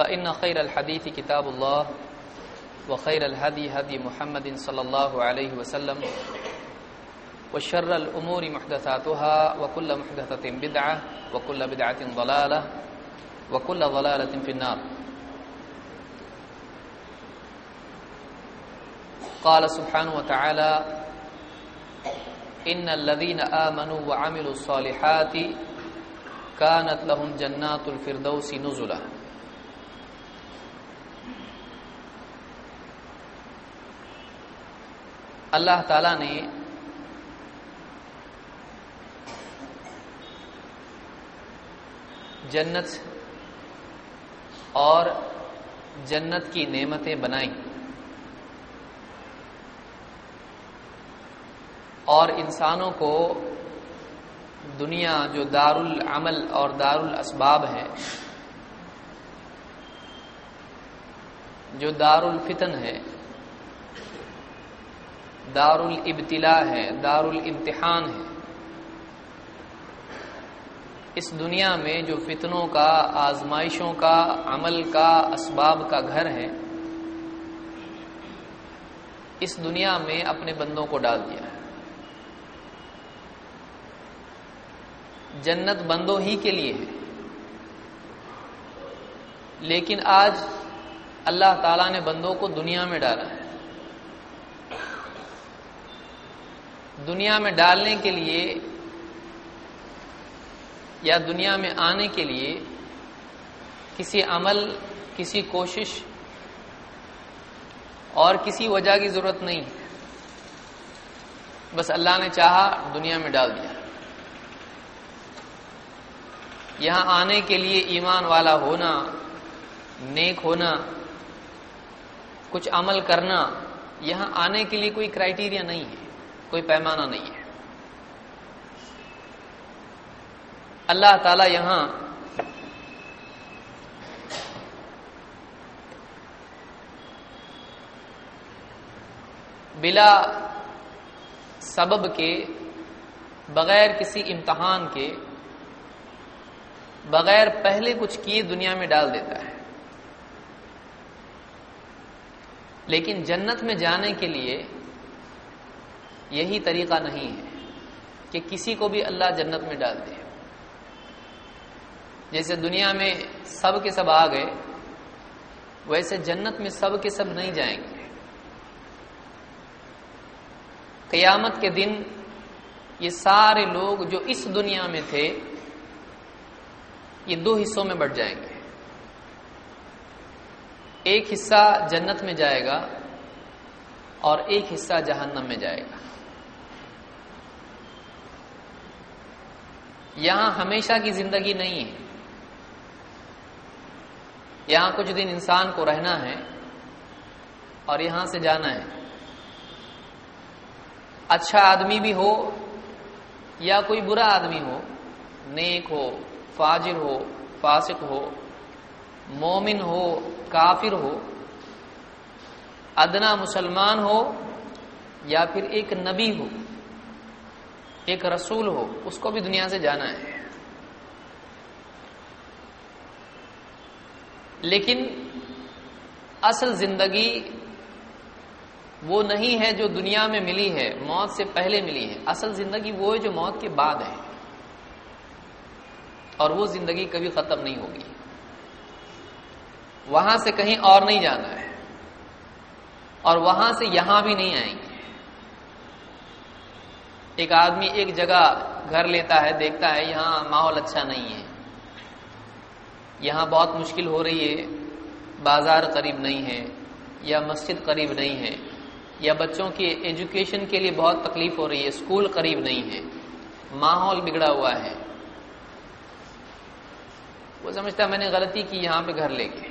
فإن خير الحديث كتاب الله وخير الهدي هدي محمد صلى الله عليه وسلم وشر الأمور محدثاتها وكل محدثة بدعة وكل بدعة ضلالة وكل ضلالة في النار. قال سبحانه وتعالى إن الذين آمنوا وعملوا الصالحات كانت لهم جنات الفردوس نزلا. اللہ تعالی نے جنت اور جنت کی نعمتیں بنائیں اور انسانوں کو دنیا جو دار العمل اور دار الاسباب ہے، جو دار الفتن ہے دار الابتلا ہے دار الامتحان ہے۔ اس دنیا میں جو فتنوں کا، آزمائشوں کا، عمل کا اسباب کا گھر ہے، اس دنیا میں اپنے بندوں کو ڈال دیا۔ ہے جنت بندوں ہی کے لیے ہے۔ لیکن آج اللہ تعالی نے بندوں کو دنیا میں ڈالا ہے۔ دنیا میں ڈالنے کے لیے یا دنیا میں آنے کے لیے کسی عمل، کسی کوشش اور کسی وجہ کی ضرورت نہیں۔ بس اللہ نے چاہا دنیا میں ڈال دیا۔ یہاں آنے کے لیے ایمان والا ہونا، نیک ہونا، کچھ عمل کرنا، یہاں آنے کے لیے کوئی کرائٹیریا نہیں ہے۔ کوئی پیمانہ نہیں ہے۔ اللہ تعالی یہاں بلا سبب کے بغیر کسی امتحان کے بغیر پہلے کچھ کیے دنیا میں ڈال دیتا ہے۔ لیکن جنت میں جانے کے لیے یہی طریقہ نہیں ہے کہ کسی کو بھی اللہ جنت میں ڈال دے۔ جیسے دنیا میں سب کے سب آ گئے، ویسے جنت میں سب کے سب نہیں جائیں گے۔ قیامت کے دن یہ سارے لوگ جو اس دنیا میں تھے، یہ دو حصوں میں بٹ جائیں گے۔ ایک حصہ جنت میں جائے گا اور ایک حصہ جہنم میں جائے گا۔ یہاں ہمیشہ کی زندگی نہیں ہے۔ یہاں کچھ دن انسان کو رہنا ہے اور یہاں سے جانا ہے۔ اچھا آدمی بھی ہو یا کوئی برا آدمی ہو، نیک ہو، فاجر ہو، فاسق ہو، مومن ہو، کافر ہو، ادنا مسلمان ہو یا پھر ایک نبی ہو۔ ایک رسول ہو، اس کو بھی دنیا سے جانا ہے۔ لیکن اصل زندگی وہ نہیں ہے جو دنیا میں ملی ہے، موت سے پہلے ملی ہے۔ اصل زندگی وہ ہے جو موت کے بعد ہے۔ اور وہ زندگی کبھی ختم نہیں ہوگی۔ وہاں سے کہیں اور نہیں جانا ہے۔ اور وہاں سے یہاں بھی نہیں آئیں گے۔ ایک آدمی ایک جگہ گھر لیتا ہے، دیکھتا ہے، یہاں ماحول اچھا نہیں ہے۔ یہاں بہت مشکل ہو رہی ہے۔ بازار قریب نہیں ہے یا مسجد قریب نہیں ہے یا بچوں کی ایجوکیشن کے لیے بہت تکلیف ہو رہی ہے۔ اسکول قریب نہیں ہے۔ ماحول بگڑا ہوا ہے۔ وہ سمجھتا ہے میں نے غلطی کی، یہاں پہ گھر لے کے۔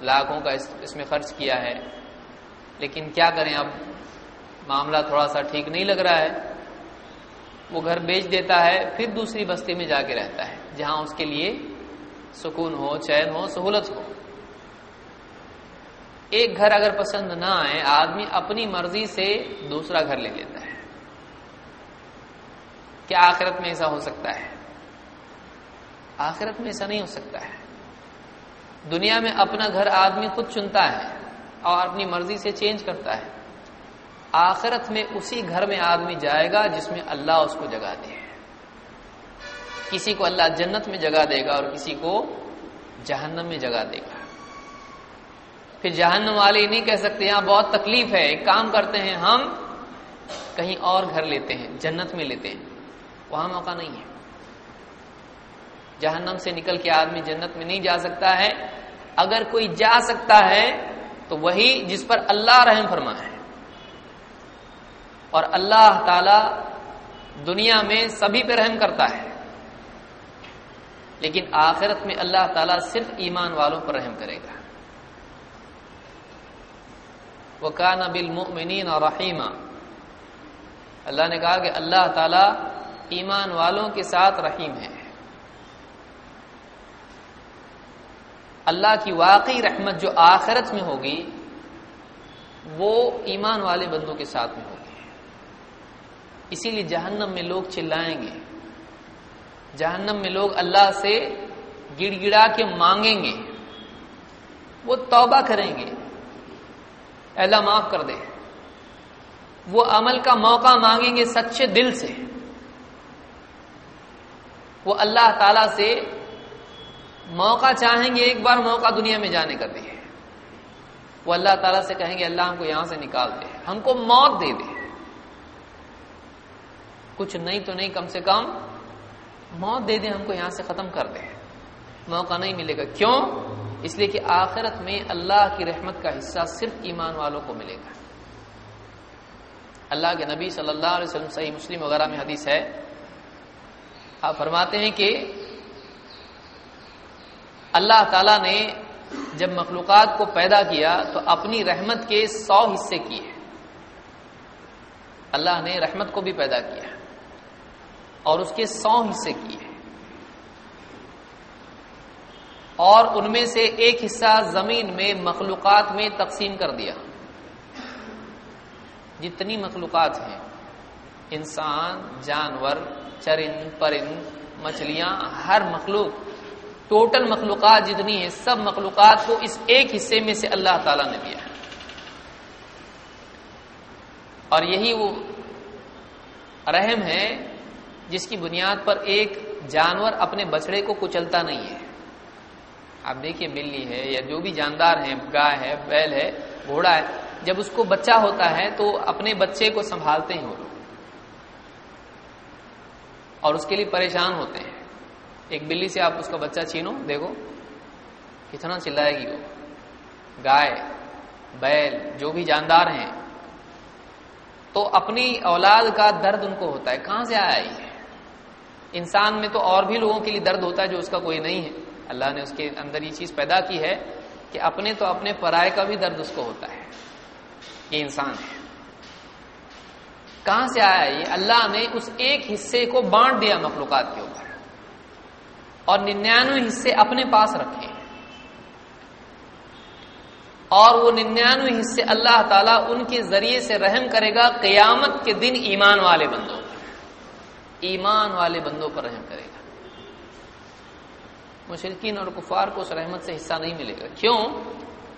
لاکھوں کا اس میں خرچ کیا ہے۔ لیکن کیا کریں؟ اب معاملہ تھوڑا سا ٹھیک نہیں لگ رہا ہے۔ وہ گھر بیچ دیتا ہے، پھر دوسری بستی میں جا کے رہتا ہے، جہاں اس کے لیے سکون ہو، چین ہو، سہولت ہو۔ ایک گھر اگر پسند نہ آئے، آدمی اپنی مرضی سے دوسرا گھر لے لیتا ہے۔ کیا آخرت میں ایسا ہو سکتا ہے؟ آخرت میں ایسا نہیں ہو سکتا ہے۔ دنیا میں اپنا گھر آدمی خود چنتا ہے اور اپنی مرضی سے چینج کرتا ہے۔ آخرت میں اسی گھر میں آدمی جائے گا جس میں اللہ اس کو جگہ دے کسی کو اللہ جنت میں جگہ دے گا اور کسی کو جہنم میں جگہ دے گا۔ پھر جہنم والے نہیں کہہ سکتے، یہاں بہت تکلیف ہے۔ ایک کام کرتے ہیں، ہم کہیں اور گھر لیتے ہیں، جنت میں لیتے ہیں۔ وہاں موقع نہیں ہے۔ جہنم سے نکل کے آدمی جنت میں نہیں جا سکتا ہے۔ اگر کوئی جا سکتا ہے تو وہی جس پر اللہ رحم فرما ہے اور اللہ تعالی دنیا میں سبھی پہ رحم کرتا ہے۔ لیکن آخرت میں اللہ تعالیٰ صرف ایمان والوں پر رحم کرے گا۔ وہ کا نبل اور رحیمہ اللہ نے کہا کہ اللہ تعالیٰ ایمان والوں کے ساتھ رحیم ہے۔ اللہ کی واقعی رحمت جو آخرت میں ہوگی، وہ ایمان والے بندوں کے ساتھ میں ہوگی۔ اسی لیے جہنم میں لوگ چلائیں گے۔ جہنم میں لوگ اللہ سے گڑ گڑا کے مانگیں گے۔ وہ توبہ کریں گے۔ اللہ معاف کر دے۔ وہ عمل کا موقع مانگیں گے سچے دل سے۔ وہ اللہ تعالی سے موقع چاہیں گے ایک بار موقع دنیا میں جانے کا دے وہ اللہ تعالیٰ سے کہیں گے، اللہ ہم کو یہاں سے نکال دے۔ ہم کو موت دے دے۔ کچھ نہیں تو نہیں، کم سے کم موت دے دے ہم کو یہاں سے ختم کر دے موقع نہیں ملے گا۔ کیوں؟ اس لیے کہ آخرت میں اللہ کی رحمت کا حصہ صرف ایمان والوں کو ملے گا۔ اللہ کے نبی صلی اللہ علیہ وسلم، صحیح مسلم وغیرہ میں حدیث ہے۔ آپ فرماتے ہیں کہ اللہ تعالی نے جب مخلوقات کو پیدا کیا تو اپنی رحمت کے سو حصے کیے۔ اللہ نے رحمت کو بھی پیدا کیا۔ اور اس کے سو حصے کیے اور ان میں سے ایک حصہ زمین میں مخلوقات میں تقسیم کر دیا۔ جتنی مخلوقات ہیں، انسان، جانور، چرند، پرند، مچھلیاں، ہر مخلوق، ٹوٹل مخلوقات جتنی ہیں، سب مخلوقات کو اس ایک حصے میں سے اللہ تعالی نے دیا اور یہی وہ رحم ہے جس کی بنیاد پر ایک جانور اپنے بچڑے کو کچلتا نہیں ہے۔ آپ دیکھیے بلی ہے یا جو بھی جاندار ہیں، گائے ہے، بیل ہے، گھوڑا ہے، جب اس کو بچہ ہوتا ہے تو اپنے بچے کو سنبھالتے ہیں وہ لوگ۔ اور اس کے لیے پریشان ہوتے ہیں۔ ایک بلی سے آپ اس کا بچہ چھینو، دیکھو، کتنا چلائے گی وہ۔ گائے، بیل، جو بھی جاندار ہیں۔ تو اپنی اولاد کا درد ان کو ہوتا ہے۔ کہاں سے آیا یہ؟ انسان میں تو اور بھی لوگوں کے لیے درد ہوتا ہے جو اس کا کوئی نہیں ہے۔ اللہ نے اس کے اندر یہ چیز پیدا کی ہے کہ اپنے تو اپنے پرائے کا بھی درد اس کو ہوتا ہے۔ یہ انسان ہے۔ کہاں سے آیا یہ؟ اللہ نے اس ایک حصے کو بانٹ دیا مخلوقات کے اوپر۔ اور ننانوے حصے اپنے پاس رکھے۔ اور وہ ننانوے حصے اللہ تعالیٰ ان کے ذریعے سے رحم کرے گا قیامت کے دن ایمان والے بندوں پر ایمان والے بندوں پر رحم کرے گا۔ مشرقین اور کفار کو اس رحمت سے حصہ نہیں ملے گا۔ کیوں؟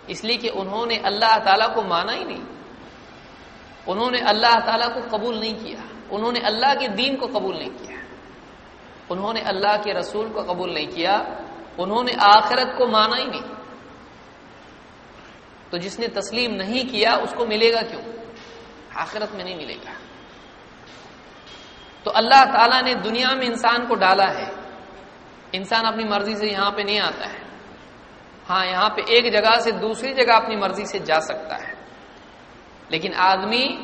اس لیے کہ انہوں نے اللہ تعالیٰ کو مانا ہی نہیں۔ انہوں نے اللہ تعالیٰ کو قبول نہیں کیا۔ انہوں نے اللہ کے دین کو قبول نہیں کیا۔ انہوں نے اللہ کے رسول کو قبول نہیں کیا۔ انہوں نے آخرت کو مانا ہی نہیں۔ تو جس نے تسلیم نہیں کیا، اس کو ملے گا کیوں؟ آخرت میں نہیں ملے گا۔ تو اللہ تعالیٰ نے دنیا میں انسان کو ڈالا ہے۔ انسان اپنی مرضی سے یہاں پہ نہیں آتا ہے۔ ہاں یہاں پہ ایک جگہ سے دوسری جگہ اپنی مرضی سے جا سکتا ہے۔ لیکن آدمی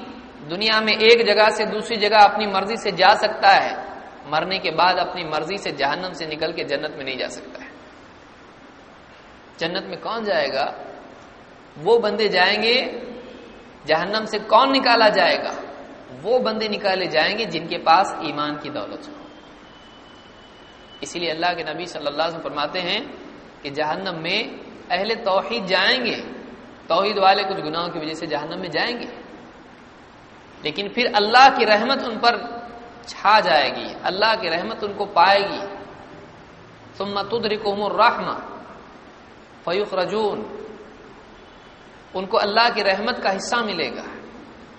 دنیا میں ایک جگہ سے دوسری جگہ اپنی مرضی سے جا سکتا ہے، مرنے کے بعد اپنی مرضی سے جہنم سے نکل کے جنت میں نہیں جا سکتا ہے۔ جنت میں کون جائے گا؟ وہ بندے جائیں گے، جہنم سے کون نکالا جائے گا؟ وہ بندے نکالے جائیں گے جن کے پاس ایمان کی دولت ہو۔ اسی لیے اللہ کے نبی صلی اللہ علیہ وسلم فرماتے ہیں کہ جہنم میں اہل توحید جائیں گے۔ توحید والے کچھ گناہوں کی وجہ سے جہنم میں جائیں گے۔ لیکن پھر اللہ کی رحمت ان پر چھا جائے گی۔ اللہ کی رحمت ان کو پائے گی۔ ثم تدرکہم الرحمہ فیوخ رجون ان کو اللہ کی رحمت کا حصہ ملے گا۔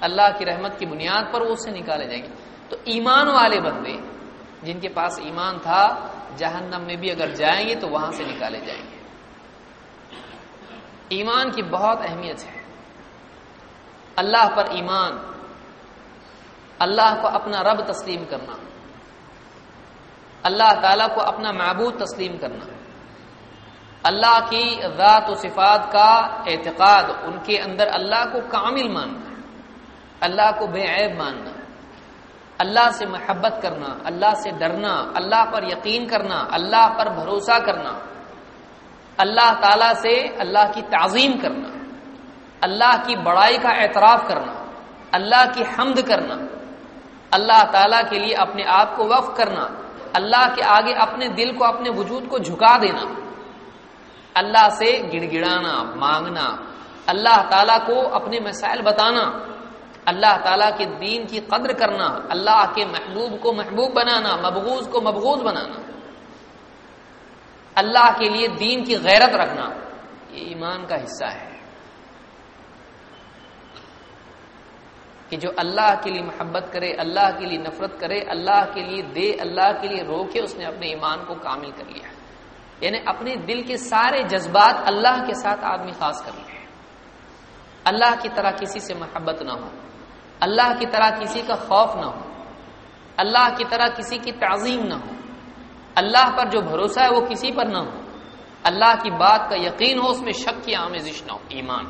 اللہ کی رحمت کی بنیاد پر وہ اس سے نکالے جائیں گے۔ تو ایمان والے بندے جن کے پاس ایمان تھا، جہنم میں بھی اگر جائیں گے تو وہاں سے نکالے جائیں گے۔ ایمان کی بہت اہمیت ہے۔ اللہ پر ایمان، اللہ کو اپنا رب تسلیم کرنا، اللہ تعالی کو اپنا معبود تسلیم کرنا۔ اللہ کی ذات و صفات کا اعتقاد ان کے اندر اللہ کو کامل ماننا اللہ کو بے عیب ماننا، اللہ سے محبت کرنا، اللہ سے ڈرنا، اللہ پر یقین کرنا، اللہ پر بھروسہ کرنا، اللہ تعالی سے اللہ کی تعظیم کرنا، اللہ کی بڑائی کا اعتراف کرنا، اللہ کی حمد کرنا، اللہ تعالی کے لیے اپنے آپ کو وقف کرنا، اللہ کے آگے اپنے دل کو، اپنے وجود کو جھکا دینا، اللہ سے گڑ گڑانا، مانگنا، اللہ تعالیٰ کو اپنے مسائل بتانا اللہ تعالیٰ کے دین کی قدر کرنا، اللہ کے محبوب کو محبوب بنانا، مبغوض کو مبغوض بنانا۔ اللہ کے لیے دین کی غیرت رکھنا، یہ ایمان کا حصہ ہے۔ کہ جو اللہ کے لیے محبت کرے، اللہ کے لیے نفرت کرے، اللہ کے لیے دے، اللہ کے لیے روکے، اس نے اپنے ایمان کو کامل کر لیا یعنی اپنے دل کے سارے جذبات اللہ کے ساتھ آدمی خاص کر لے۔ اللہ کی طرح کسی سے محبت نہ ہو۔ اللہ کی طرح کسی کا خوف نہ ہو، اللہ کی طرح کسی کی تعظیم نہ ہو۔ اللہ پر جو بھروسہ ہے وہ کسی پر نہ ہو۔ اللہ کی بات کا یقین ہو، اس میں شک کی آمیزش نہ ہو، ایمان۔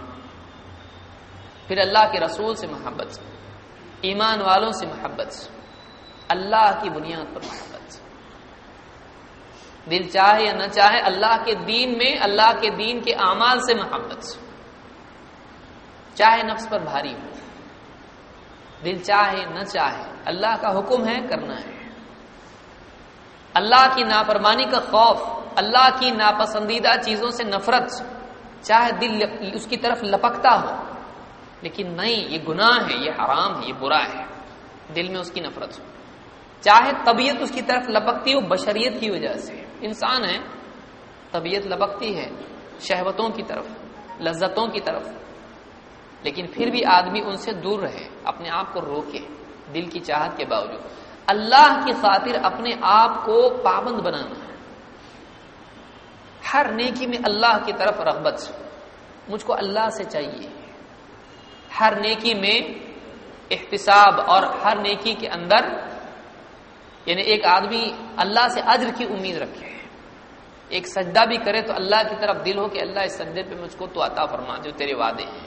پھر اللہ کے رسول سے محبت، ایمان والوں سے محبت، اللہ کی بنیاد پر محبت۔ دل چاہے یا نہ چاہے، اللہ کے دین میں، اللہ کے دین کے اعمال سے محبت۔ چاہے نفس پر بھاری ہو۔ دل چاہے، نہ چاہے، اللہ کا حکم ہے، کرنا ہے۔ اللہ کی ناپرمانی کا خوف، اللہ کی ناپسندیدہ چیزوں سے نفرت، چاہے دل اس کی طرف لپکتا ہو۔ لیکن نہیں، یہ گناہ ہے، یہ حرام ہے، یہ برا ہے۔ دل میں اس کی نفرت۔ ہو چاہے طبیعت اس کی طرف لپکتی ہو، بشریت کی وجہ سے۔ انسان ہے، طبیعت لپکتی ہے، شہوتوں کی طرف، لذتوں کی طرف۔ لیکن پھر بھی آدمی ان سے دور رہے، اپنے آپ کو روکے، دل کی چاہت کے باوجود۔ اللہ کی خاطر اپنے آپ کو پابند بنانا ہے۔ ہر نیکی میں اللہ کی طرف رغبت، مجھ کو اللہ سے چاہیے۔ ہر نیکی میں احتساب اور ہر نیکی کے اندر یعنی ایک آدمی اللہ سے اجر کی امید رکھے۔ ایک سجدہ بھی کرے تو اللہ کی طرف دل ہو کہ اللہ اس سجدے پہ مجھ کو تو عطا فرما، جو تیرے وعدے ہیں۔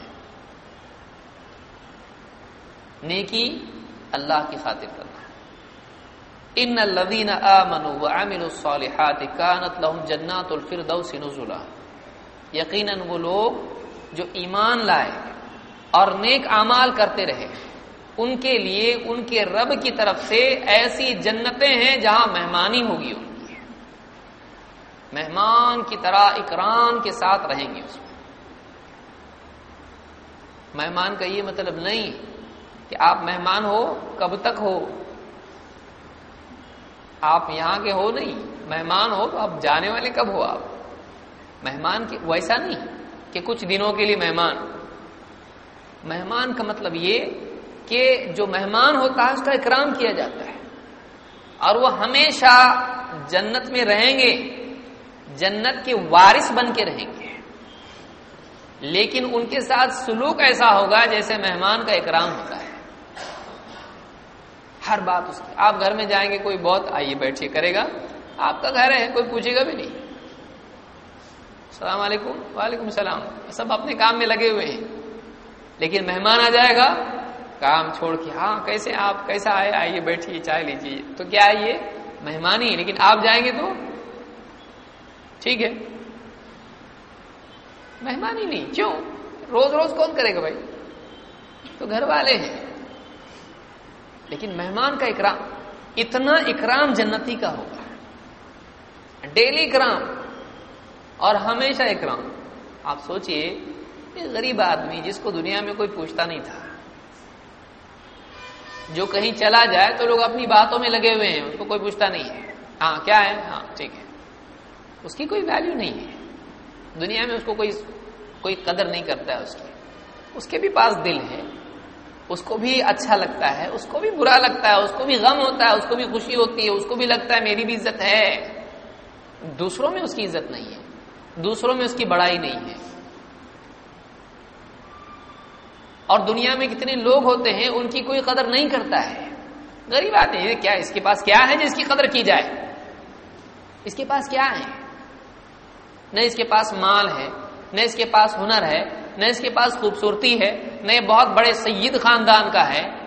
نیکی اللہ کی خاطر کرنا۔ ان الذين امنوا وعملوا الصالحات كانت لهم جنات الفردوس نزلا۔ یقینا وہ لوگ جو ایمان لائے اور نیک اعمال کرتے رہے، ان کے لیے ان کے رب کی طرف سے ایسی جنتیں ہیں جہاں مہمانی ہوگی۔ ان کی مہمان کی طرح اکرام کے ساتھ رہیں گے اس میں۔ مہمان کا یہ مطلب نہیں کہ آپ مہمان ہو، کب تک ہو؟ آپ یہاں کے ہو نہیں، مہمان ہو تو آپ جانے والے کب ہو آپ؟ مہمان کی ویسا نہیں کہ کچھ دنوں کے لیے مہمان۔ مہمان کا مطلب یہ کہ جو مہمان ہوتا ہے اس کا اکرام کیا جاتا ہے۔ اور وہ ہمیشہ جنت میں رہیں گے، جنت کے وارث بن کے رہیں گے۔ لیکن ان کے ساتھ سلوک ایسا ہوگا جیسے مہمان کا اکرام ہوتا ہے۔ ہر بات اس کی۔ آپ گھر میں جائیں گے، کوئی بہت آئیے بیٹھیے، کرے گا۔ آپ کا گھر ہے، کوئی پوچھے گا بھی نہیں۔ السلام علیکم۔ وعلیکم السلام۔ سب اپنے کام میں لگے ہوئے ہیں۔ لیکن مہمان آ جائے گا، کام چھوڑ کے۔ ہاں کیسے آپ، کیسا آئے؟ آئیے، بیٹھیے، چائے لیجیے۔ تو کیا آئیے؟ مہمان ہی لیکن آپ جائیں گے تو؟ ٹھیک ہے۔ مہمان ہی نہیں، کیوں؟ روز روز کون کرے گا بھائی؟ تو گھر والے ہیں۔ لیکن مہمان کا اکرام اتنا اکرام جنتی کا ہوگا ڈیلی اکرام اور ہمیشہ اکرام۔ آپ سوچئے غریب آدمی جس کو دنیا میں کوئی پوچھتا نہیں تھا، جو کہیں چلا جائے تو لوگ اپنی باتوں میں لگے ہوئے ہیں، اس کو کوئی پوچھتا نہیں ہے۔ ہاں کیا ہے؟ ہاں ٹھیک ہے۔ اس کی کوئی ویلیو نہیں ہے۔ دنیا میں اس کو کوئی کوئی قدر نہیں کرتا ہے اس کی۔ اس کے بھی پاس دل ہے۔ اس کو بھی اچھا لگتا ہے، اس کو بھی برا لگتا ہے، اس کو بھی غم ہوتا ہے، اس کو بھی خوشی ہوتی ہے، اس کو بھی لگتا ہے میری بھی عزت ہے۔ دوسروں میں اس کی عزت نہیں ہے۔ دوسروں میں اس کی بڑائی نہیں ہے۔ اور دنیا میں کتنے لوگ ہوتے ہیں، ان کی کوئی قدر نہیں کرتا ہے۔ غریب آتے ہیں، کیا اس کے پاس کیا ہے جس کی قدر کی جائے؟ اس کے پاس کیا ہے؟ نہ اس کے پاس مال ہے، نہ اس کے پاس ہنر ہے نہ اس کے پاس خوبصورتی ہے، نہ یہ بہت بڑے سید خاندان کا ہے۔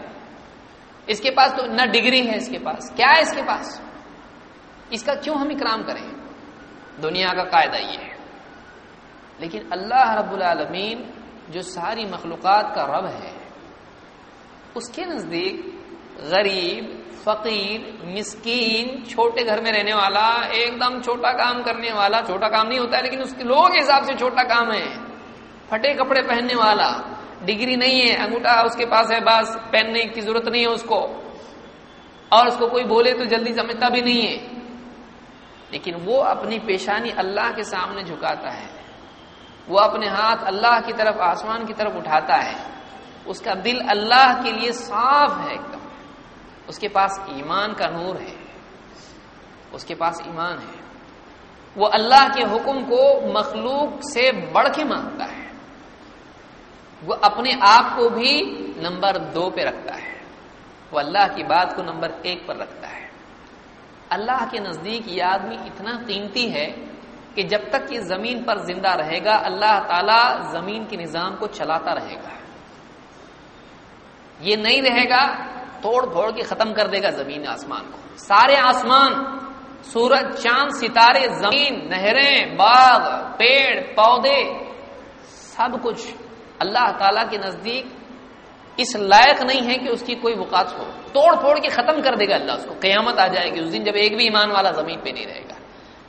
اس کے پاس تو نہ ڈگری ہے اس کے پاس۔ کیا ہے اس کے پاس؟ اس کا کیوں ہم اکرام کریں؟ دنیا کا قاعدہ یہ ہے۔ لیکن اللہ رب العالمین جو ساری مخلوقات کا رب ہے، اس کے نزدیک غریب، فقیر، مسکین، چھوٹے گھر میں رہنے والا، ایک دم چھوٹا کام کرنے والا، چھوٹا کام نہیں ہوتا ہے لیکن اس کے لوگوں کے حساب سے چھوٹا کام ہے۔ پھٹے کپڑے پہننے والا، ڈگری نہیں ہے، انگوٹھا اس کے پاس ہے، بس پہننے کی ضرورت نہیں ہے اس کو۔ اور اس کو کوئی بولے تو جلدی سمجھتا بھی نہیں ہے۔ لیکن وہ اپنی پیشانی اللہ کے سامنے جھکاتا ہے۔ وہ اپنے ہاتھ اللہ کی طرف، آسمان کی طرف اٹھاتا ہے۔ اس کا دل اللہ کے لیے صاف ہے ایک دم۔ اس کے پاس ایمان کا نور ہے۔ اس کے پاس ایمان ہے۔ وہ اللہ کے حکم کو مخلوق سے بڑھ کے مانگتا ہے۔ وہ اپنے آپ کو بھی نمبر دو پہ رکھتا ہے۔ وہ اللہ کی بات کو نمبر ایک پر رکھتا ہے۔ اللہ کے نزدیک یہ آدمی اتنا قیمتی ہے کہ جب تک یہ زمین پر زندہ رہے گا، اللہ تعالی زمین کے نظام کو چلاتا رہے گا۔ یہ نہیں رہے گا، توڑ پھوڑ کے ختم کر دے گا زمین آسمان کو۔ سارے آسمان، سورج، چاند، ستارے، زمین، نہریں، باغ، پیڑ، پودے، سب کچھ اللہ تعالی کے نزدیک اس لائق نہیں ہے کہ اس کی کوئی وقات ہو۔ توڑ پھوڑ کے ختم کر دے گا اللہ اس کو۔ قیامت آ جائے گی۔ اس دن جب ایک بھی ایمان والا زمین پہ نہیں رہے گا۔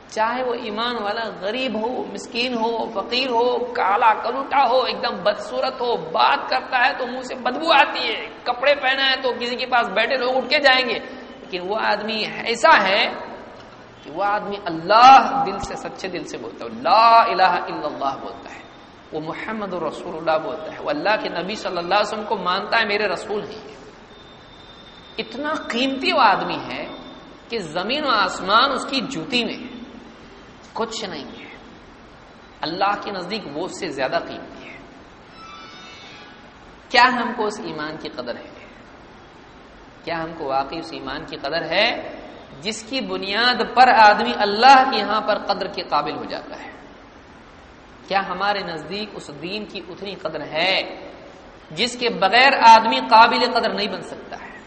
چاہے وہ ایمان والا غریب ہو، مسکین ہو، فقیر ہو، کالا کلوٹا ہو، ایک دم بدسورت ہو، بات کرتا ہے تو منہ سے بدبو آتی ہے، کپڑے پہنا ہے تو کسی کے پاس بیٹھے لوگ اٹھ کے جائیں گے۔ لیکن وہ آدمی ایسا ہے کہ وہ آدمی اللہ دل سے، سچے دل سے بولتا ہے۔ لا الہ الا اللہ بولتا ہے۔ وہ محمد رسول اللہ بولتا ہے۔ وہ اللہ کے نبی صلی اللہ علیہ وسلم کو مانتا ہے، میرے رسول ہی اتنا قیمتی وہ آدمی ہے کہ زمین و آسمان اس کی جوتی میں کچھ نہیں ہے۔ اللہ کے نزدیک وہ اس سے زیادہ قیمتی ہے۔ کیا ہم کو اس ایمان کی قدر ہے؟ کیا ہم کو واقعی اس ایمان کی قدر ہے؟ جس کی بنیاد پر آدمی اللہ کے یہاں پر قدر کے قابل ہو جاتا ہے۔ کیا ہمارے نزدیک اس دین کی اتنی قدر ہے جس کے بغیر آدمی قابل قدر نہیں بن سکتا ہے؟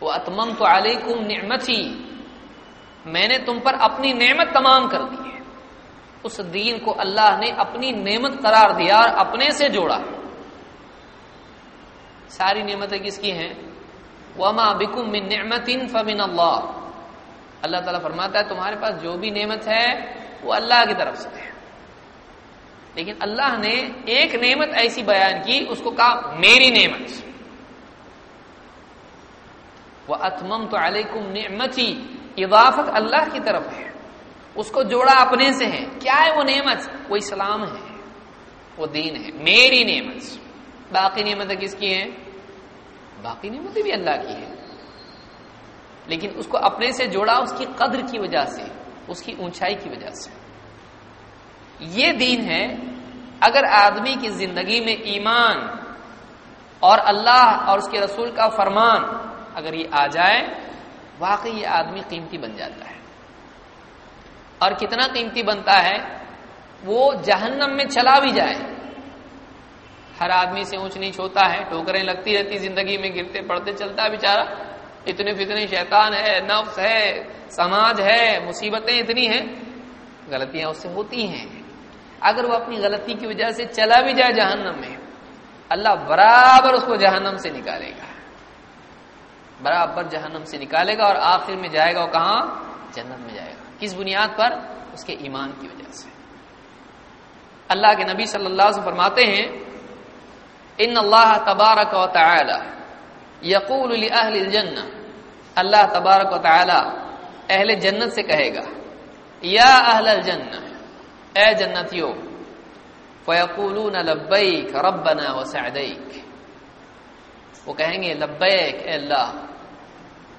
وہ اتمم تو علیکم نعمت ہی میں نے تم پر اپنی نعمت تمام کر دی ہے۔ اس دین کو اللہ نے اپنی نعمت قرار دیا اور اپنے سے جوڑا۔ ساری نعمتیں کس کی ہیں؟ وما بکم من نعمت فمن اللہ اللہ تعالیٰ فرماتا ہے، تمہارے پاس جو بھی نعمت ہے، وہ اللہ کی طرف سے ہے۔ لیکن اللہ نے ایک نعمت ایسی بیان کی، اس کو کہا میری نعمت۔ وہ اتمم تو علیکم نعمت ہی اضافت اللہ کی طرف ہے۔ اس کو جوڑا اپنے سے ہے۔ کیا ہے وہ نعمت؟ وہ اسلام ہے۔ وہ دین ہے۔ میری نعمت۔ باقی نعمتیں کس کی ہیں؟ باقی نعمتیں بھی اللہ کی ہیں۔ لیکن اس کو اپنے سے جوڑا اس کی قدر کی وجہ سے، اس کی اونچائی کی وجہ سے۔ یہ دین ہے، اگر آدمی کی زندگی میں ایمان اور اللہ اور اس کے رسول کا فرمان اگر یہ آ جائے، واقعی یہ آدمی قیمتی بن جاتا ہے۔ اور کتنا قیمتی بنتا ہے، وہ جہنم میں چلا بھی جائے۔ ہر آدمی سے اونچ نیچ ہوتا ہے ٹوکریں لگتی رہتی، زندگی میں گرتے پڑتے چلتا ہے بےچارا اتنے فتنے شیطان ہے، نفس ہے، سماج ہے، مصیبتیں اتنی ہیں، غلطیاں اس سے ہوتی ہیں۔ اگر وہ اپنی غلطی کی وجہ سے چلا بھی جائے جہنم میں، اللہ برابر اس کو جہنم سے نکالے گا۔ برابر جہنم سے نکالے گا اور آخر میں جائے گا وہ کہاں؟ جنت میں جائے گا۔ کس بنیاد پر؟ اس کے ایمان کی وجہ سے۔ اللہ کے نبی صلی اللہ سے فرماتے ہیں، ان اللہ تبارک و تعالی یقول لاہل الجنہ، اللہ تبارک و تعالی اہل جنت سے کہے گا، یا اہل الجنہ اے جنتیو، فیقولون لبیک ربنا وسعدیک۔ وہ کہیں گے، لبیک، اے اللہ۔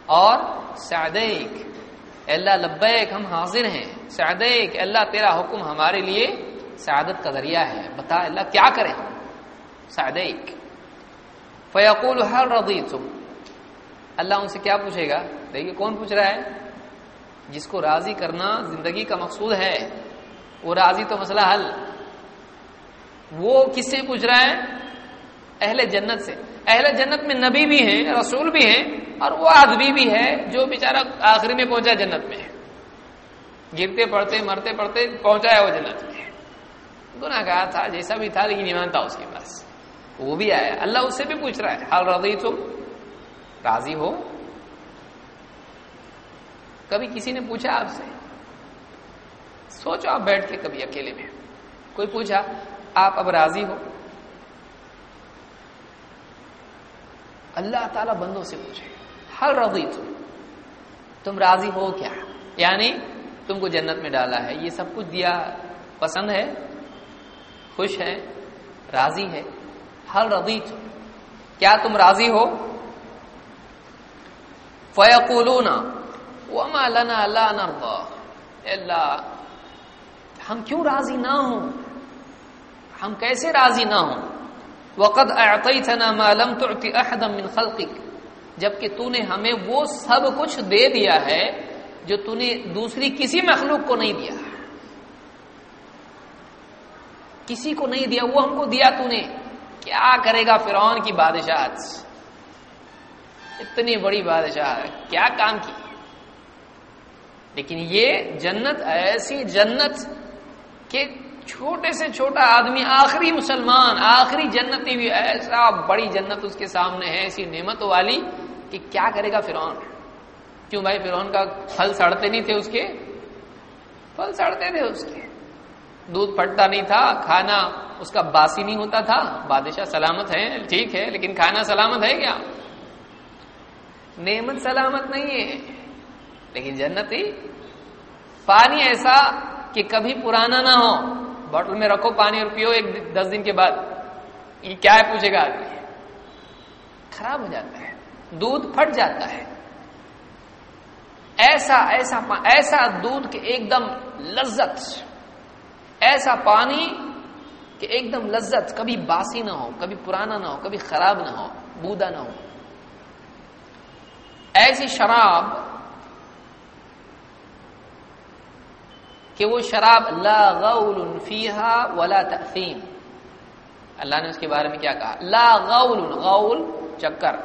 اور سعدیک، اے اللہ، لبیک ہم حاضر ہیں۔ سعدیک، اے اللہ، تیرا حکم ہمارے لیے سعادت کا ذریعہ ہے۔ بتا اللہ، کیا کریں سعدیک۔ فیقول، ہر رضیتم۔ اللہ ان سے کیا پوچھے گا؟ دیکھیے، کون پوچھ رہا ہے؟ جس کو راضی کرنا زندگی کا مقصود ہے۔ وہ راضی تو مسئلہ حل۔ وہ کس سے پوچھ رہا ہے؟ اہل جنت سے۔ اہل جنت میں نبی بھی ہیں، رسول بھی ہیں، اور وہ آدمی بھی ہے جو بیچارہ آخری میں پہنچا جنت میں۔ گرتے پڑتے مرتے پڑتے پہنچا ہے وہ جنت میں۔ گناہ گار تھا، جیسا بھی تھا، لیکن ایمان تھا اس کے پاس۔ وہ بھی آیا اللہ اس سے بھی پوچھ رہا ہے حال رضی تم راضی ہو؟ کبھی کسی نے پوچھا آپ سے؟ سوچو آپ بیٹھ کے کبھی اکیلے میں کوئی پوچھا، آپ اب راضی ہو؟ اللہ تعالی بندوں سے پوچھے ہر رضی تم تم راضی ہو کیا؟ یعنی تم کو جنت میں ڈالا ہے، یہ سب کچھ دیا پسند ہے، خوش ہے، راضی ہے ہر رضی تم کیا تم راضی ہو؟ فیقولون، وما لنا لا نرضى اللہ ہم کیوں راضی نہ ہوں؟ ہم کیسے راضی نہ ہوں؟ وقد اعطيتنا ما لم تعط احدا من خلقك۔ جبکہ تو نے ہمیں وہ سب کچھ دے دیا ہے جو تو نے دوسری کسی مخلوق کو نہیں دیا۔ کسی کو نہیں دیا، وہ ہم کو دیا تو نے۔ کیا کرے گا فرعون کی بادشاہت؟ اتنی بڑی بادشاہ کیا کام کی؟ لیکن یہ جنت، ایسی جنت کہ چھوٹے سے چھوٹا آدمی، آخری مسلمان، آخری جنتی بھی ایسا بڑی جنت اس کے سامنے ہے، ایسی نعمت والی کہ کیا کرے گا فرعون؟ کیوں بھائی فرعون کا پھل سڑتے نہیں تھے اس کے؟ پھل سڑتے تھے اس کے۔ دودھ پھٹتا نہیں تھا، کھانا اس کا باسی نہیں ہوتا تھا۔ بادشاہ سلامت ہے ٹھیک ہے، لیکن کھانا سلامت ہے کیا؟ نعمت سلامت نہیں ہے، لیکن جنت ہی پانی ایسا کہ کبھی پرانا نہ ہو، بوٹل میں رکھو پانی اور پیو ایک دس دن کے بعد۔ یہ کیا ہے پوچھے گا آدمی؟ خراب ہو جاتا ہے، دودھ پھٹ جاتا ہے۔ ایسا ایسا ایسا دودھ کہ ایک دم لذت۔ ایسا پانی کہ ایک دم لذت، کبھی باسی نہ ہو، کبھی پرانا نہ ہو، کبھی خراب نہ ہو، بودا نہ ہو۔ ایسی شراب کہ وہ شراب لا غول فیہا ولا تأثیم۔ اللہ نے اس کے بارے میں کیا کہا؟ لا غول غول، چکر۔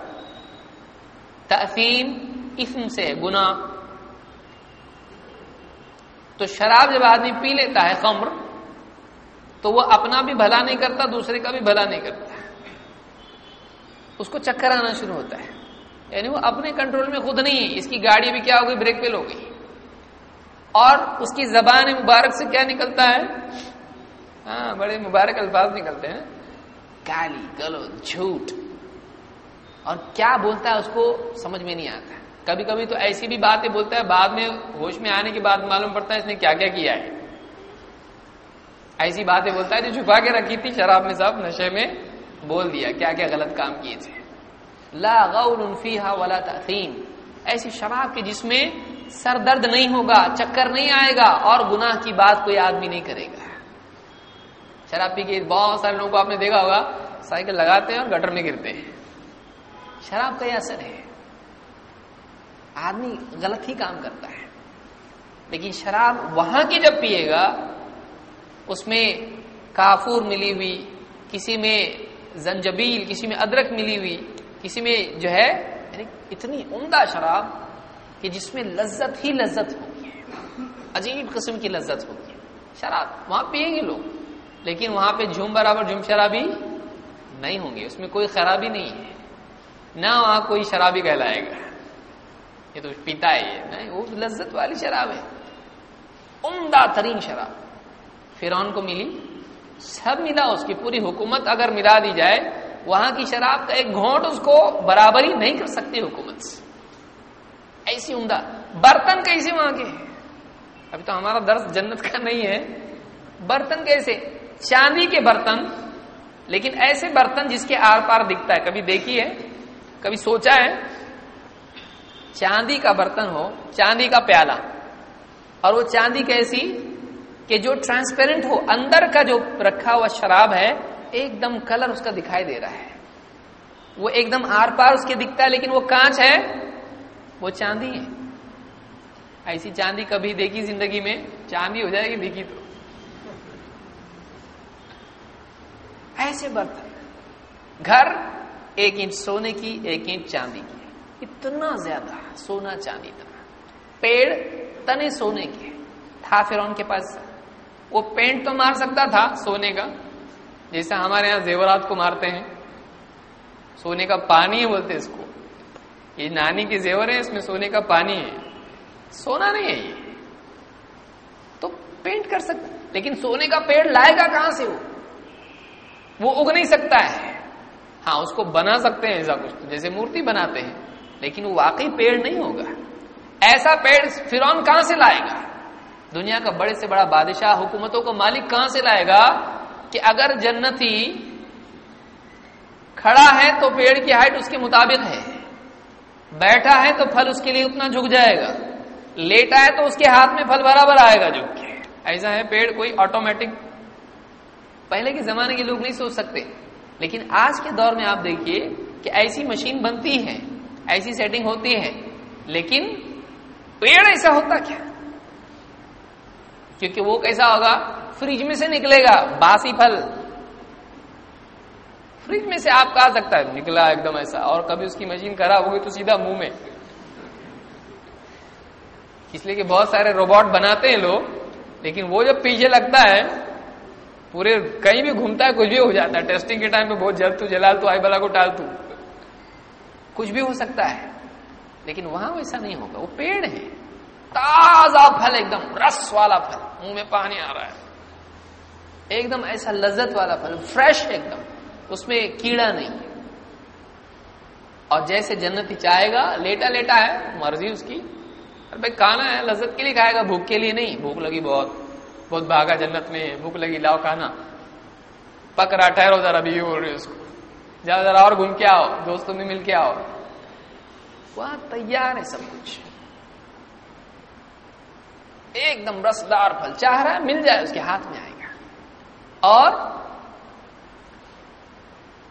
تأثیم اسم سے گنا تو شراب جب آدمی پی لیتا ہے خمر، تو وہ اپنا بھی بھلا نہیں کرتا، دوسرے کا بھی بھلا نہیں کرتا۔ اس کو چکر آنا شروع ہوتا ہے۔ یعنی وہ اپنے کنٹرول میں خود نہیں ہے۔ اس کی گاڑی بھی کیا ہو گئی؟ بریک فیل ہو گئی۔ اور اس کی زبان مبارک سے کیا نکلتا ہے؟ ہاں بڑے مبارک الفاظ نکلتے ہیں۔ گالی گلو، جھوٹ۔ اور کیا بولتا ہے اس کو سمجھ میں نہیں آتا۔ کبھی کبھی تو ایسی بھی باتیں بولتا ہے، بعد میں ہوش میں آنے کے بعد معلوم پڑتا ہے اس نے کیا کیا کیا ہے۔ ایسی باتیں بولتا ہے جو چھپا کے رکھی تھی شراب میں سب، نشے میں بول دیا، کیا کیا غلط کام کیے تھے۔ لا غول فیہا ولا تأثیم۔ ایسی شراب کے جس میں سر درد نہیں ہوگا، چکر نہیں آئے گا اور گناہ کی بات کوئی آدمی نہیں کرے گا۔ شراب پی کے بہت سارے لوگوں کو آپ نے دیکھا ہوگا، سائیکل لگاتے ہیں اور گٹر میں گرتے ہیں۔ شراب کا یہ اثر ہے۔ آدمی غلط ہی کام کرتا ہے۔ لیکن شراب وہاں کی جب پیے گا، اس میں کافور ملی ہوئی، کسی میں زنجبیل، کسی میں ادرک ملی ہوئی، کسی میں جو ہے یعنی اتنی عمدہ شراب کہ جس میں لذت ہی لذت ہوگی عجیب قسم کی لذت ہوگی شراب، وہاں پیئیں گے لوگ، لیکن وہاں پہ جھوم برابر جھوم شرابی نہیں ہوں گے۔ اس میں کوئی خرابی نہیں ہے۔ نہ وہاں کوئی شرابی کہلائے گا۔ یہ تو پیتا ہے یہ۔ نہیں، وہ لذت والی شراب ہے۔ عمدہ ترین شراب۔ فرعون کو ملی، سب ملا، اس کی پوری حکومت اگر ملا دی جائے، وہاں کی شراب کا ایک گھونٹ اس کو برابری نہیں کر سکتی حکومت سے۔ ایسی عمدہ، برتن کیسے وہاں کے ابھی تو ہمارا درس جنت کا نہیں ہے۔ برتن کیسے؟ چاندی کے برتن، لیکن ایسے برتن جس کے آر پار دکھتا ہے۔ کبھی دیکھی ہے؟ کبھی سوچا ہے؟ چاندی کا برتن ہو، چاندی کا پیالہ۔ اور وہ چاندی کیسی؟ کہ جو ٹرانسپیرنٹ ہو، اندر کا جو رکھا ہوا شراب ہے، ایک دم کلر اس کا دکھائی دے رہا ہے۔ وہ ایک دم آر پار اس کے دکھتا ہے، لیکن وہ کانچ ہے۔ وہ چاندی ہے ایسی چاندی کبھی دیکھی زندگی میں؟ چاندی ہو جائے گی دیکھی تو۔ ایسے برتن۔ گھر ایک انچ سونے کی، ایک انچ چاندی کی۔ اتنا زیادہ، سونا چاندی تھا۔ پیڑ تنے سونے کے۔ تھا پھر ان کے پاس۔ وہ پینٹ تو مار سکتا تھا سونے کا جیسے ہمارے یہاں زیورات کو مارتے ہیں۔ سونے کا پانی بولتے اس کو۔ یہ نانی کے زیور ہے، اس میں سونے کا پانی ہے۔ سونا نہیں ہے یہ۔ تو پینٹ کر سکتا، لیکن سونے کا پیڑ لائے گا کہاں سے وہ؟ وہ اگ نہیں سکتا ہے۔ ہاں اس کو بنا سکتے ہیں ایسا کچھ جیسے مورتی بناتے ہیں۔ لیکن وہ واقعی پیڑ نہیں ہوگا۔ ایسا پیڑ فرون کہاں سے لائے گا؟ دنیا کا بڑے سے بڑا بادشاہ، حکومتوں کا مالک کہاں سے لائے گا کہ اگر جنتی کھڑا ہے تو پیڑ کی ہائٹ اس کے مطابق ہے؟ بیٹھا ہے تو پھل اس کے لیے اتنا جھک جائے گا۔ لیٹا ہے تو اس کے ہاتھ میں پھل برابر آئے گا جھک کے ایسا ہے پیڑ کوئی آٹومیٹک پہلے کے زمانے کے لوگ نہیں سوچ سکتے۔ لیکن آج کے دور میں آپ دیکھیے کہ ایسی مشین بنتی ہے ایسی سیٹنگ ہوتی ہے لیکن پیڑ ایسا ہوتا کیا؟ کیونکہ وہ کیسا ہوگا؟ فریج میں سے نکلے گا، باسی پھل۔ فریج میں سے آپ کہا سکتا ہے۔ نکلا ایک دم ایسا۔ اور کبھی اس کی مشین خراب ہوگی تو سیدھا منہ میں۔ اس لیے کہ بہت سارے روبوٹ بناتے ہیں لوگ، لیکن وہ جب پیچھے لگتا ہے، پورے کہیں بھی گھومتا ہے، کچھ بھی ہو جاتا ہے۔ ٹیسٹنگ کے ٹائم پہ بہت جلد تو جلال تو آئی بلا کو ٹال تو۔ کچھ بھی ہو سکتا ہے، لیکن وہاں ویسا نہیں ہوگا۔ وہ پیڑ ہے تازہ پھل ایک دم، رس والا پھل۔ منہ میں پانی آ رہا ہے۔ ایک دم ایسا لذت والا پھل فریش ایک دم۔ اس میں کیڑا نہیں ہے۔ اور جیسے جنت ہی چاہے گا، لیٹا لیٹا ہے، مرضی اس کی۔ بھائی، کھانا ہے، لذت کے لیے کھائے گا، بھوک کے لیے نہیں۔ بھوک لگی بہت۔ بہت بھاگا جنت میں، بھوک لگی، لاؤ کھانا۔ پک رہا، ٹھہرو ذرا بھی بول رہی اس کو۔ جا ذرا اور گھوم کے آؤ، دوستوں میں مل کے آؤ۔ وہاں تیار ہے سب کچھ۔ ایک دم رسدار پھل، چاہ رہا ہے، مل جائے، اس کے ہاتھ میں آئے گا۔ اور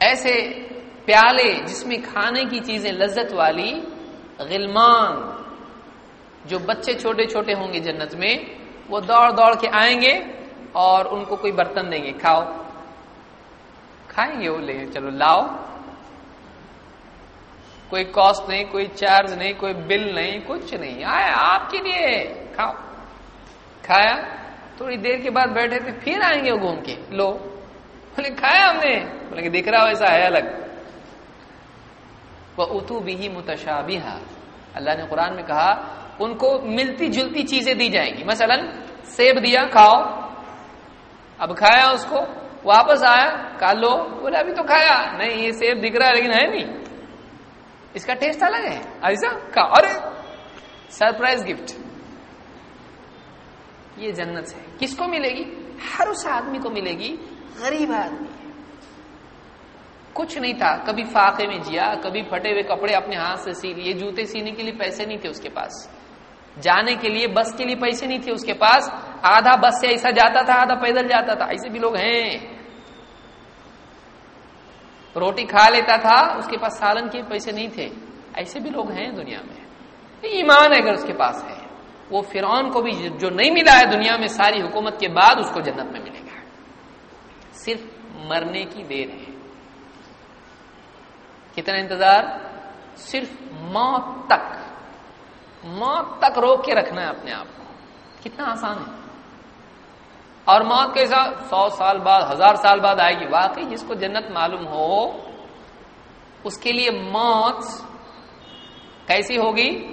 ایسے پیالے جس میں کھانے کی چیزیں لذت والی غلمان جو بچے چھوٹے چھوٹے ہوں گے جنت میں، وہ دوڑ دوڑ کے آئیں گے اور ان کو کوئی برتن دیں گے، کھاؤ۔ کھائیں گے وہ لیں گے چلو لاؤ۔ کوئی کاسٹ نہیں، کوئی چارج نہیں، کوئی بل نہیں، کچھ نہیں۔ آیا آپ کے لیے، کھاؤ۔ کھایا، تھوڑی دیر کے بعد بیٹھے تھے، پھر آئیں گے وہ گھوم کے۔ لو۔ بولے، کھایا ہم نے؟ بولے کہ دیکھ رہا ویسا ہے الگ۔ وہ اتو بھی متشابہ اللہ نے قرآن میں کہا، ان کو ملتی جلتی چیزیں دی جائیں گی۔ مثلا سیب دیا، کھاؤ۔ اب کھایا اس کو، واپس آیا کہا لو۔ بولے ابھی تو کھایا۔ نہیں، یہ سیب دکھ رہا ہے لیکن ہے نہیں۔ اس کا ٹیسٹ الگ ہے۔ ایسا؟ ارے! Surprise gift. یہ جنت ہے۔ کس کو ملے گی؟ ہر اس آدمی کو ملے گی غریب آدمی کچھ نہیں تھا۔ کبھی فاقے میں جیا، کبھی پھٹے ہوئے کپڑے اپنے ہاتھ سے سی لیے جوتے سینے کے لیے پیسے نہیں تھے اس کے پاس۔ جانے کے لیے بس کے لیے پیسے نہیں تھے اس کے پاس۔ آدھا بس سے ایسا جاتا تھا، آدھا پیدل جاتا تھا۔ ایسے بھی لوگ ہیں۔ روٹی کھا لیتا تھا، اس کے پاس سالن کے پیسے نہیں تھے۔ ایسے بھی لوگ ہیں دنیا میں۔ ایمان اگر اس کے پاس ہے۔ وہ فرعون کو بھی جو نہیں ملا ہے دنیا میں، ساری حکومت کے بعد اس کو جنت میں ملے۔ صرف مرنے کی دیر ہے۔ کتنا انتظار؟ صرف موت تک۔ موت تک روک کے رکھنا ہے اپنے آپ کو۔ کتنا آسان ہے۔ اور موت کیسا سو سال بعد، ہزار سال بعد آئے گی۔ واقعی جس کو جنت معلوم ہو، اس کے لیے موت کیسی ہوگی؟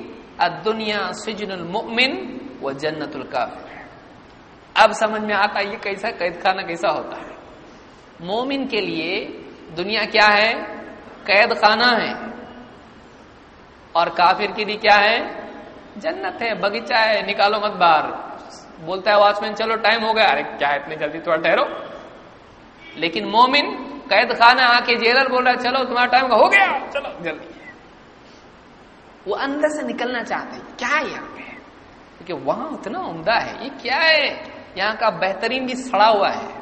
دنیا سجن المؤمن و جنت الکافر۔ اب سمجھ میں آتا یہ کیسا، قید خانہ کیسا ہوتا ہے۔ مومن کے لیے دنیا کیا ہے؟ قید خانہ ہے۔ اور کافر کے لیے کیا ہے؟ جنت ہے، بغیچہ ہے، نکالو مت باہر۔ بولتا ہے واچ مین چلو ٹائم ہو گیا۔ ارے، کیا اتنی جلدی؟ تھوڑا ٹھہرو۔ لیکن مومن قید خانہ آ کے جیلر بول رہا ہے، چلو تمہارا ٹائم ہو گیا۔ چلو، جلدی۔ وہ اندر سے نکلنا چاہتے ہیں۔ کیا ہے یہاں پہ؟ کیونکہ وہاں اتنا عمدہ ہے۔ یہ کیا ہے؟ یہاں کا بہترین بھی سڑا ہوا ہے۔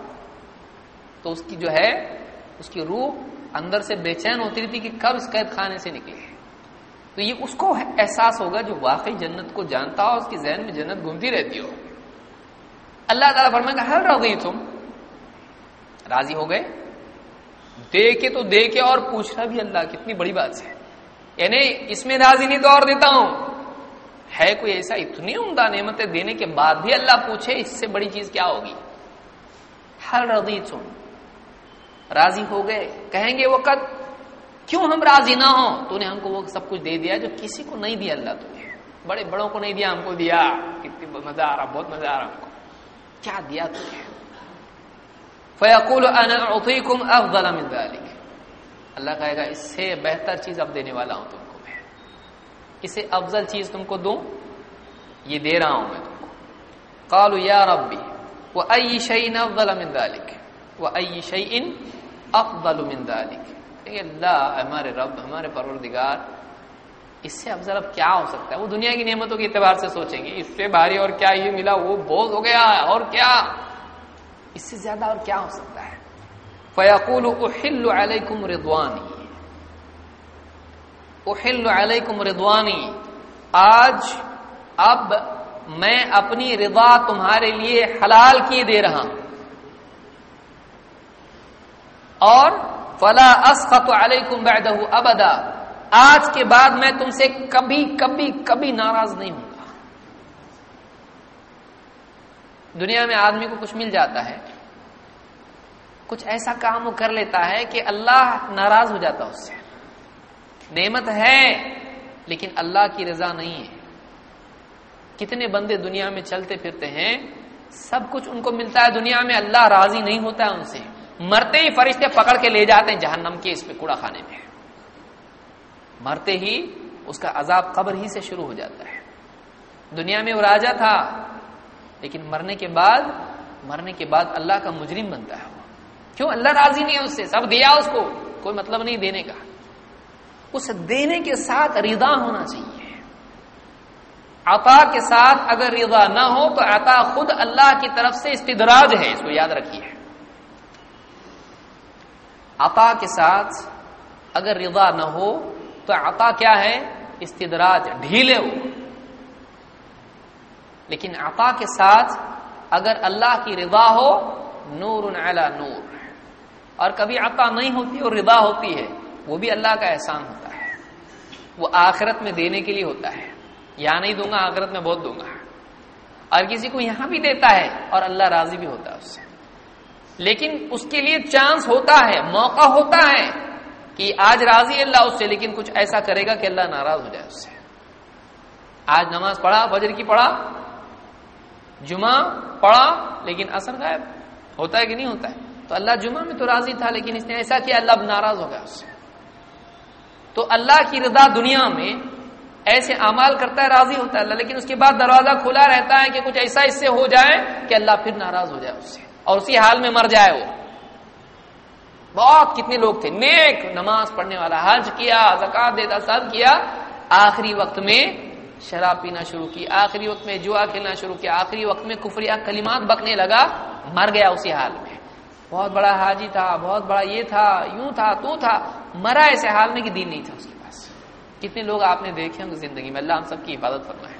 تو اس کی جو ہے، اس کی روح اندر سے بے چین ہوتی رہتی کہ کب اس قید خانے سے نکلے تو یہ اس کو احساس ہوگا جو واقعی جنت کو جانتا ہو اس کی ذہن میں جنت گھومتی رہتی ہو۔ اللہ تعالیٰ فرمائے گا ہر راضی تم راضی ہو گئے۔ دیکھے تو دیکھے اور پوچھ رہا بھی اللہ، کتنی بڑی بات ہے۔ یعنی اس میں راضی نہیں تو اور دیتا ہوں۔ ہے کوئی ایسا اتنی عمدہ نعمتیں دینے کے بعد بھی اللہ پوچھے اس سے بڑی چیز کیا ہوگی؟ ہر رضی تم راضی ہو گئے۔ کہیں گے وہ کیوں ہم راضی نہ ہوں؟ تو نے ہم کو وہ سب کچھ دے دیا جو کسی کو نہیں دیا اللہ تمہیں بڑے بڑوں کو نہیں دیا، ہم کو دیا۔ کتنی مزہ آ رہا، بہت مزہ آ رہا ہم کو۔ کیا دیا تمہیں فیقول افضل من ذلك۔ اللہ کہے گا، اس سے بہتر چیز اب دینے والا ہوں تم کو میں۔ اسے افضل چیز تم کو دوں، یہ دے رہا ہوں میں تم کو۔ قالوا یا ربی واي شيء افضل من ذلك؟ واي شيء افضل من ذلك اللہ ہمارے رب، ہمارے پروردگار، اس سے افضل اب کیا ہو سکتا ہے؟ وہ دنیا کی نعمتوں کے اعتبار سے سوچیں گے، اس سے بھاری اور کیا یہ ملا، وہ بہت ہو گیا، اور کیا؟ اس سے زیادہ اور کیا ہو سکتا ہے؟ فیقول، احل علیکم ردوانی احل علیکم ردوانی آج اب میں اپنی رضا تمہارے لیے حلال کیے دے رہا ہوں۔ اور فلا اسخط علیکم بعدہ ابدا آج کے بعد میں تم سے کبھی کبھی کبھی ناراض نہیں ہوں گا۔ دنیا میں آدمی کو کچھ مل جاتا ہے۔ کچھ ایسا کام وہ کر لیتا ہے کہ اللہ ناراض ہو جاتا اس سے۔ نعمت ہے، لیکن اللہ کی رضا نہیں ہے۔ کتنے بندے دنیا میں چلتے پھرتے ہیں، سب کچھ ان کو ملتا ہے، دنیا میں اللہ راضی نہیں ہوتا ہے ان سے۔ مرتے ہی فرشتے پکڑ کے لے جاتے ہیں جہنم کے اس پہ کوڑا خانے میں۔ مرتے ہی اس کا عذاب قبر ہی سے شروع ہو جاتا ہے۔ دنیا میں وہ راجا تھا، لیکن مرنے کے بعد، مرنے کے بعد اللہ کا مجرم بنتا ہے کیوں؟ اللہ راضی نہیں ہے اس سے، سب دیا اس کو۔ کوئی مطلب نہیں دینے کا۔ اس دینے کے ساتھ رضا ہونا چاہیے۔ عطا کے ساتھ اگر رضا نہ ہو تو عطا خود اللہ کی طرف سے استدراج ہے، اس کو یاد رکھیے۔ عطا کے ساتھ اگر رضا نہ ہو تو عطا کیا ہے؟ استدراج، ڈھیلے ہو۔ لیکن عطا کے ساتھ اگر اللہ کی رضا ہو، نور علی نور۔ اور کبھی عطا نہیں ہوتی اور رضا ہوتی ہے، وہ بھی اللہ کا احسان ہوتا ہے۔ وہ آخرت میں دینے کے لیے ہوتا ہے۔ یہاں نہیں دوں گا، آخرت میں بہت دوں گا۔ اور کسی کو یہاں بھی دیتا ہے اور اللہ راضی بھی ہوتا ہے اس سے۔ لیکن اس کے لیے چانس ہوتا ہے، موقع ہوتا ہے کہ آج راضی اللہ اس سے، لیکن کچھ ایسا کرے گا کہ اللہ ناراض ہو جائے اس سے۔ آج نماز پڑھا، فجر کی پڑھا، جمعہ پڑھا، لیکن اثر غائب ہوتا ہے کہ نہیں ہوتا ہے؟ تو اللہ جمعہ میں تو راضی تھا، لیکن اس نے ایسا کیا، اللہ اب ناراض ہو گیا اس سے۔ تو اللہ کی رضا دنیا میں ایسے امال کرتا ہے، راضی ہوتا ہے اللہ، لیکن اس کے بعد دروازہ کھلا رہتا ہے کہ کچھ ایسا اس سے ہو جائے کہ اللہ پھر ناراض ہو جائے اس سے۔ اور اسی حال میں مر جائے وہ۔ بہت کتنے لوگ تھے۔ نیک نماز پڑھنے والا، حج کیا، زکات دیتا، سب کیا۔ آخری وقت میں شراب پینا شروع کی۔ آخری وقت میں جوا کھیلنا شروع کیا۔ آخری وقت میں کفریا کلمات بکنے لگا۔ مر گیا اسی حال میں۔ بہت بڑا حاجی تھا، بہت بڑا یہ تھا، یوں تھا، تو تھا۔ مرا ایسے حال میں کہ دین نہیں تھا اس کے پاس۔ کتنے لوگ آپ نے دیکھے ہوں زندگی میں۔ اللہ ہم سب کی حفاظت فرمائے۔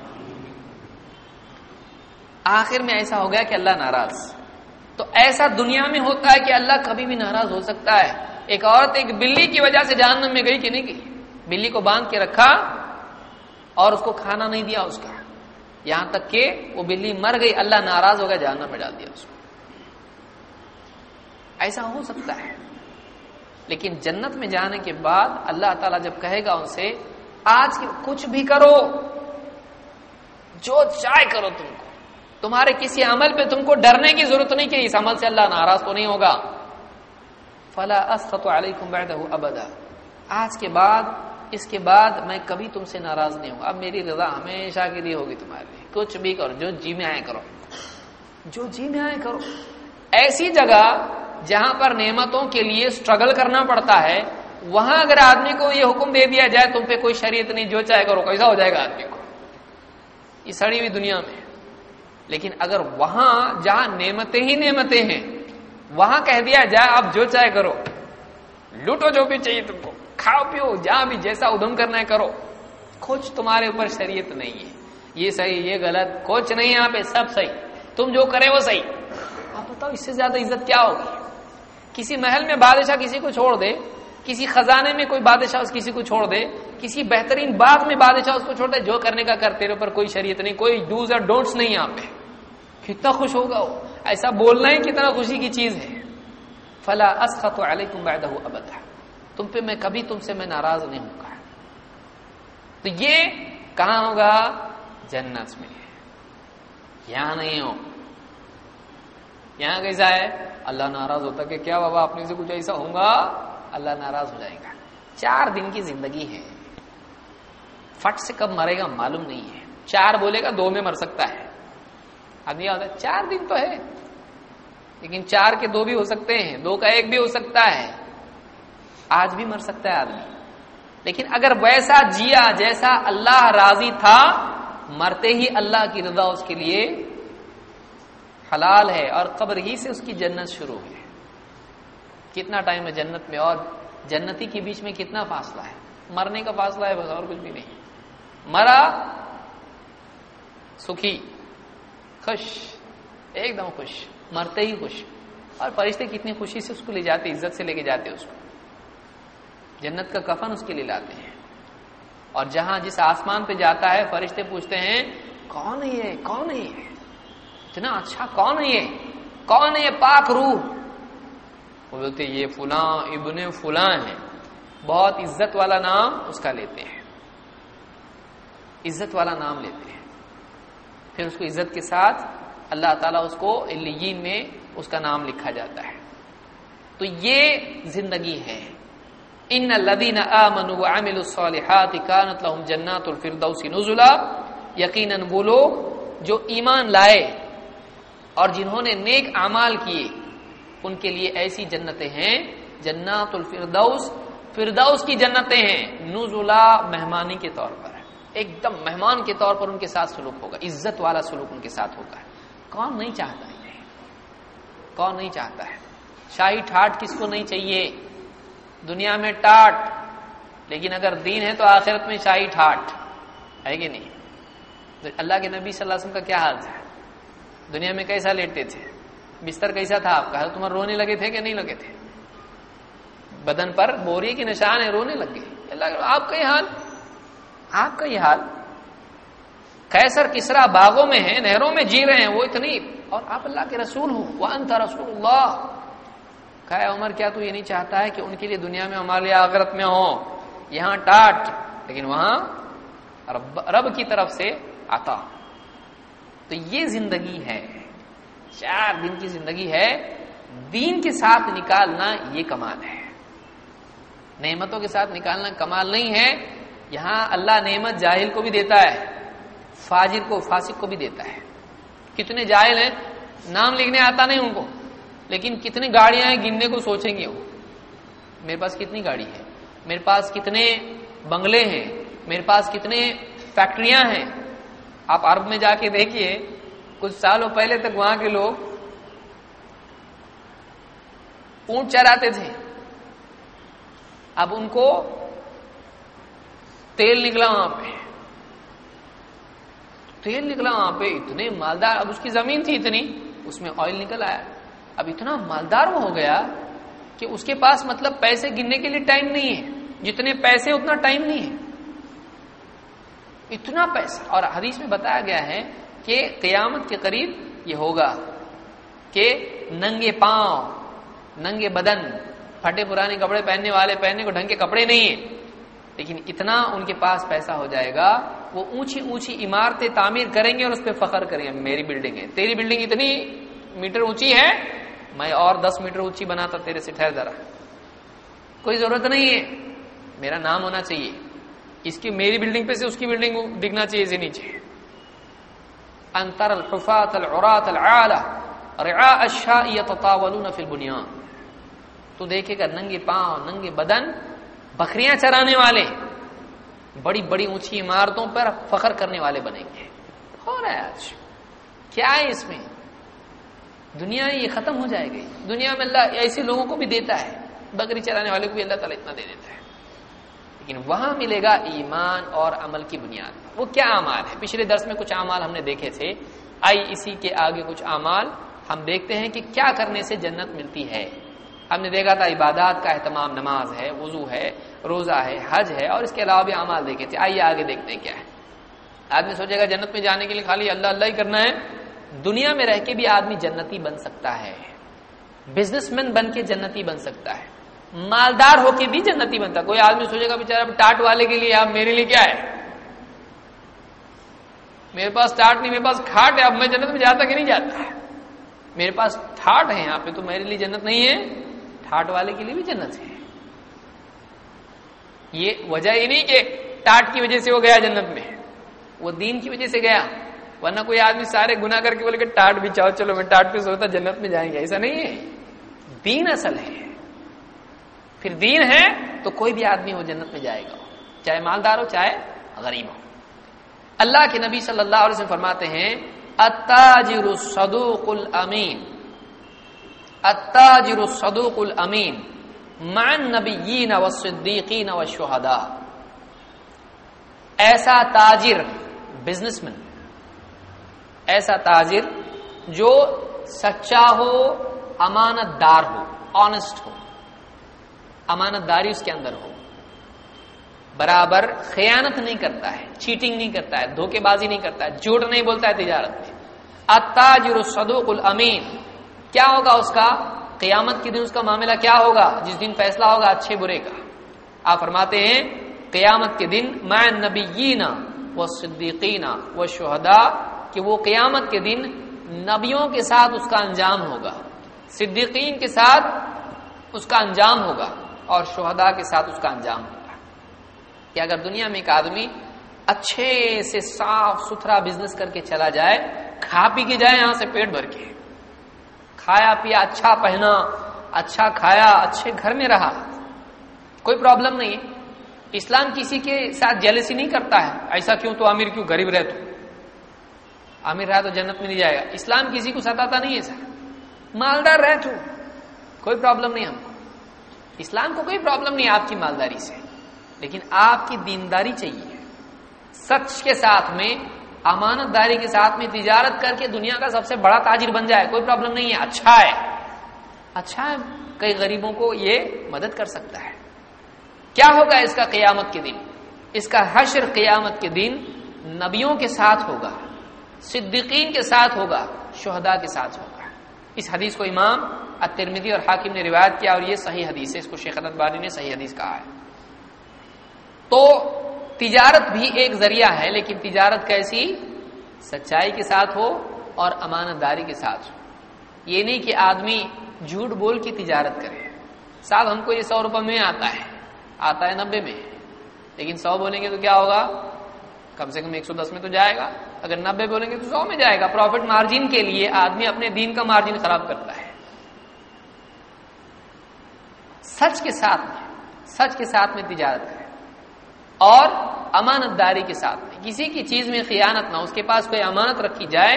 آخر میں ایسا ہو گیا کہ اللہ ناراض۔ تو ایسا دنیا میں ہوتا ہے کہ اللہ کبھی بھی ناراض ہو سکتا ہے۔ ایک عورت ایک بلی کی وجہ سے جہنم میں گئی کہ نہیں گئی؟ بلی کو باندھ کے رکھا اور اس کو کھانا نہیں دیا اس کا۔ یہاں تک کہ وہ بلی مر گئی، اللہ ناراض ہو گیا، جہنم میں ڈال دیا اس کو۔ ایسا ہو سکتا ہے۔ لیکن جنت میں جانے کے بعد اللہ تعالیٰ جب کہے گا ان سے، آج کچھ بھی کرو، جو چائے کرو تم کو۔ تمہارے کسی عمل پہ تم کو ڈرنے کی ضرورت نہیں کہ اس عمل سے اللہ ناراض تو نہیں ہوگا۔ فلا اسخط علیکم بعدہ ابدا آج کے بعد، اس کے بعد میں کبھی تم سے ناراض نہیں ہوں۔ اب میری رضا ہمیشہ کے لیے ہوگی تمہارے لیے۔ کچھ بھی کرو، جو جی میں آئے کرو۔ جو جی میں آئے کرو۔ ایسی جگہ جہاں پر نعمتوں کے لیے اسٹرگل کرنا پڑتا ہے، وہاں اگر آدمی کو یہ حکم دے دیا جائے، تم پہ کوئی شریعت نہیں، جو چاہے کرو، کیسا ہو جائے گا آدمی کو؟ یہ سڑی ہوئی دنیا میں۔ لیکن اگر وہاں جہاں نعمتیں ہی نعمتیں ہیں، وہاں کہہ دیا جائے آپ جو چاہے کرو۔ لوٹو جو بھی چاہیے تم کو، کھاؤ پیو جہاں بھی جیسا ادم کرنا ہے کرو۔ کچھ تمہارے اوپر شریعت نہیں ہے۔ یہ صحیح، یہ غلط، کچھ نہیں، یہاں پہ سب صحیح۔ تم جو کرے وہ صحیح۔ آپ بتاؤ، اس سے زیادہ عزت کیا ہوگی؟ کسی محل میں بادشاہ کسی کو چھوڑ دے، کسی خزانے میں کوئی بادشاہ اس کسی کو چھوڑ دے، کسی بہترین باغ میں بادشاہ اس کو چھوڑ دے، جو کرنے کا کر تیرے اوپر کوئی شریعت نہیں، کوئی ڈوز اور ڈونٹس نہیں یہاں پہ۔ کتنا خوش ہوگا وہ۔ ایسا بولنا ہی کتنا خوشی کی چیز ہے۔ فلا اسخط علیکم بعدہ ابدا تم پہ میں کبھی تم سے میں ناراض نہیں ہوں گا۔ تو یہ کہاں ہوگا؟ جنت میں۔ یہاں نہیں ہو۔ یہاں کیسا ہے؟ اللہ ناراض ہوتا کہ کیا بابا اپنے سے کچھ ایسا ہوگا اللہ ناراض ہو جائے گا۔ چار دن کی زندگی ہے۔ فٹ سے کب مرے گا معلوم نہیں ہے۔ چار بولے گا، دو میں مر سکتا ہے۔ آدمی آتا ہے، چار دن تو ہے۔ لیکن چار کے دو بھی ہو سکتے ہیں، دو کا ایک بھی ہو سکتا ہے۔ آج بھی مر سکتا ہے آدمی۔ لیکن اگر ویسا جیا، جیسا اللہ راضی تھا، مرتے ہی اللہ کی رضا اس کے لیے حلال ہے اور قبر ہی سے اس کی جنت شروع ہے۔ کتنا ٹائم ہے جنت میں اور جنتی کے بیچ میں کتنا فاصلہ ہے؟ مرنے کا فاصلہ ہے، بس اور کچھ بھی نہیں۔ مرا، سکھی۔ خوش، ایک دم خوش، مرتے ہی خوش۔ اور فرشتے کتنی خوشی سے اس کو لے جاتے عزت سے لے کے جاتے اس کو۔ جنت کا کفن اس کے لیے لاتے ہیں۔ اور جہاں جس آسمان پہ جاتا ہے، فرشتے پوچھتے ہیں، کون ہے یہ؟ کون ہے یہ؟ اتنا اچھا کون ہے یہ؟ کون ہے یہ پاک روح؟ وہ بولتے یہ فلاں ابن فلاں ہے بہت عزت والا نام اس کا لیتے ہیں۔ عزت والا نام لیتے ہیں۔ پھر اس کو عزت کے ساتھ اللہ تعالیٰ اس کو علیین میں اس کا نام لکھا جاتا ہے۔ تو یہ زندگی ہے۔ ان الذين امنوا وعملوا الصالحات كانت لهم جنات الفردوس نزلا۔ یقینا وہ لوگ جو ایمان لائے اور جنہوں نے نیک اعمال کیے، ان کے لیے ایسی جنتیں ہیں، جنات الفردوس۔ فردوس کی جنتیں ہیں۔ نزلا مہمانی کے طور پر۔ ایک دم مہمان کے طور پر ان کے ساتھ سلوک ہوگا، عزت والا سلوک ان کے ساتھ ہوگا کون نہیں چاہتا ہے؟ کون نہیں چاہتا ہے؟ شاہی ٹھاٹ کس کو نہیں چاہیے؟ دنیا میں ٹاٹ، لیکن اگر دین ہے تو آخرت میں شاہی ٹھاٹ، ہے کہ نہیں؟ اللہ کے نبی صلی اللہ علیہ وسلم کا کیا حال تھا؟ دنیا میں کیسا لیٹتے تھے؟ بستر کیسا تھا آپ کا؟ تمہارے رونے لگے تھے کہ نہیں لگے تھے؟ بدن پر بوری کے نشان ہے، رونے لگ گئے۔ اللہ آپ کا یہ حال؟ آپ کا یہ حال کیسر کسرا باغوں میں ہیں نہروں میں جی رہے ہیں وہ اتنی اور آپ اللہ کے رسول ہوں وہ انت رسول اللہ۔ کہا عمر کیا تو یہ نہیں چاہتا ہے کہ ان کے لیے دنیا میں ہمارے لیے آگرت میں ہو یہاں ٹاٹ لیکن وہاں رب, رب کی طرف سے آتا تو یہ زندگی ہے چار دن کی زندگی ہے دین کے ساتھ نکالنا یہ کمال ہے۔ نعمتوں کے ساتھ نکالنا کمال نہیں ہے یہاں اللہ نعمت جاہل کو بھی دیتا ہے، فاجر کو، فاسق کو بھی دیتا ہے۔ کتنے جاہل ہیں؟ نام لکھنے آتا نہیں ان کو، لیکن کتنی گاڑیاں ہیں گننے کو سوچیں گے وہ۔ میرے پاس کتنی گاڑی ہے؟ میرے پاس کتنے بنگلے ہیں؟ میرے پاس کتنے فیکٹریاں ہیں؟ آپ عرب میں جا کے دیکھیے، کچھ سالوں پہلے تک وہاں کے لوگ اونٹ چراتے تھے۔ اب ان کو تیل نکلا وہاں پہ۔ تیل نکلا وہاں پہ، اتنے مالدار، اب اس کی زمین تھی اتنی، اس میں آئل نکل آیا۔ اب اتنا مالدار وہ ہو گیا کہ اس کے پاس مطلب پیسے گننے کے لیے ٹائم نہیں ہے۔ جتنے پیسے، اتنا ٹائم نہیں ہے۔ اتنا پیسہ۔ اور حدیث میں بتایا گیا ہے کہ قیامت کے قریب یہ ہوگا کہ ننگے پاؤں، ننگے بدن، پھٹے پرانے کپڑے پہننے والے، پہننے کو ڈھنگ کے کپڑے نہیں ہیں۔ لیکن اتنا ان کے پاس پیسہ ہو جائے گا، وہ اونچی اونچی عمارتیں تعمیر کریں گے اور اس پہ فخر کریں گے، میری بلڈنگ ہے۔ تیری بلڈنگ اتنی میٹر اونچی ہے، میں اور دس میٹر اونچی بناتا تیرے سے ٹھہر ذرا۔ کوئی ضرورت نہیں ہے، میرا نام ہونا چاہیے۔ اس کی میری بلڈنگ پہ سے اس کی بلڈنگ دکھنا چاہیے اسے نیچے۔ انتر الحفاط العرات العالہ رعاء الشاء يتطاولون في البنيان۔ تو دیکھے گا، ننگے پاؤں، ننگے بدن بکریاں چرانے والے، بڑی بڑی اونچی عمارتوں پر فخر کرنے والے بنیں گے۔ ہو رہا ہے آج۔ کیا ہے اس میں؟ دنیا یہ ختم ہو جائے گی۔ دنیا میں اللہ ایسے لوگوں کو بھی دیتا ہے، بکری چرانے والے کو بھی اللہ تعالیٰ اتنا دے دیتا ہے۔ لیکن وہاں ملے گا ایمان اور عمل کی بنیاد۔ وہ کیا اعمال ہے؟ پچھلے درس میں کچھ اعمال ہم نے دیکھے تھے۔ آئی اسی کے آگے کچھ اعمال۔ ہم دیکھتے ہیں کہ کیا کرنے سے جنت ملتی ہے۔ ہم نے دیکھا تھا عبادات کا اہتمام، نماز ہے، وضو ہے۔ روزہ ہے، حج ہے، اور اس کے علاوہ بھی اعمال دیکھے تھے۔ آئیے آگے دیکھتے ہیں کیا ہے۔ آدمی سوچے گا جنت میں جانے کے لیے خالی اللہ اللہ ہی کرنا ہے۔ دنیا میں رہ کے بھی آدمی جنتی بن سکتا ہے۔ بزنس مین بن کے جنتی بن سکتا ہے۔ مالدار ہو کے بھی جنتی بنتا۔ کوئی آدمی سوچے گا بےچارا ٹاٹ والے کے لیے آپ میرے لیے کیا ہے؟ میرے پاس ٹاٹ نہیں، میرے پاس کھاٹ ہے، اب میں جنت میں جاتا کہ نہیں جاتا؟ میرے پاس ٹھاٹ ہے یہاں پہ تو میرے لیے جنت نہیں ہے۔ ٹھاٹ والے کے لیے بھی جنت ہے۔ یہ وجہ یہ نہیں کہ ٹاٹ کی وجہ سے وہ گیا جنت میں۔ وہ دین کی وجہ سے گیا۔ ورنہ کوئی آدمی سارے گنا کر کے بولے کہ ٹاٹ بھی چاہو چلو میں ٹاٹ پہ سوتا جنت میں جائیں گے۔ ایسا نہیں ہے۔ دین اصل ہے۔ پھر دین ہے تو کوئی بھی آدمی وہ جنت میں جائے گا۔ چاہے مالدار ہو، چاہے غریب ہو۔ اللہ کے نبی صلی اللہ علیہ وسلم فرماتے ہیں، التاجر الصدوق الامین۔ التاجر الصدوق الامین۔ مع النبیین والصدیقین والشہداء ایسا تاجر بزنس مین ایسا تاجر جو سچا ہو امانت دار ہو آنےسٹ ہو امانت داری اس کے اندر ہو۔ برابر خیانت نہیں کرتا ہے چیٹنگ نہیں کرتا ہے، دھوکے بازی نہیں کرتا ہے، جھوٹ نہیں بولتا ہے، تجارت میں التاجر الصدوق الامین۔ کیا ہوگا اس کا؟ قیامت کے دن اس کا معاملہ کیا ہوگا؟ جس دن فیصلہ ہوگا اچھے برے کا۔ آپ فرماتے ہیں، قیامت کے دن میں نبیین و صدیقین و شہدا کہ وہ قیامت کے دن نبیوں کے ساتھ اس کا انجام ہوگا، صدیقین کے ساتھ اس کا انجام ہوگا اور شہدا کے ساتھ اس کا انجام ہوگا۔ کہ اگر دنیا میں ایک آدمی اچھے سے صاف ستھرا بزنس کر کے چلا جائے، کھا پی کے جائے، یہاں سے پیٹ بھر کے۔ کھایا پیا اچھا پہنا اچھا کھایا، اچھے گھر میں رہا۔ کوئی پرابلم نہیں ہے۔ اسلام کسی کے ساتھ جیلسی نہیں کرتا ہے۔ ایسا کیوں تو امیر کیوں غریب رہ تو؟ امیر رہا تو جنت میں نہیں جائے گا۔ اسلام کسی کو ستاتا نہیں ہے، سر۔ مالدار رہ تو۔ کوئی پرابلم نہیں ہم کو۔ اسلام کو کوئی پرابلم نہیں آپ کی مالداری سے۔ لیکن آپ کی دینداری چاہیے۔ سچ کے ساتھ میں امانت داری کے ساتھ میں تجارت کر کے دنیا کا سب سے بڑا تاجر بن جائے، کوئی پرابلم نہیں ہے اچھا ہے۔ اچھا ہے، کئی غریبوں کو یہ مدد کر سکتا ہے۔ کیا ہوگا اس کا قیامت کے دن؟ اس کا حشر قیامت کے دن نبیوں کے ساتھ ہوگا، صدیقین کے ساتھ ہوگا شہدا کے ساتھ ہوگا۔ اس حدیث کو امام اترمدی اور حاکم نے روایت کیا اور یہ صحیح حدیث ہے، اس کو شیخ باری نے صحیح حدیث کہا ہے۔ تو تجارت بھی ایک ذریعہ ہے، لیکن تجارت کیسی؟ سچائی کے ساتھ ہو اور امانت داری کے ساتھ ہو۔ یہ نہیں کہ آدمی جھوٹ بول کی تجارت کرے۔ صاحب ہم کو یہ سو روپے میں آتا ہے آتا ہے نبے میں۔ لیکن سو بولیں گے تو کیا ہوگا؟ کم سے کم ایک سو دس میں تو جائے گا۔ اگر نبے بولیں گے تو سو میں جائے گا۔ پروفٹ مارجن کے لیے آدمی اپنے دین کا مارجن خراب کرتا ہے۔ سچ کے ساتھ میں، سچ کے ساتھ میں تجارت کرے۔ اور امانت داری کے ساتھ میں۔ کسی کی چیز میں خیانت نہ اس کے پاس کوئی امانت رکھی جائے،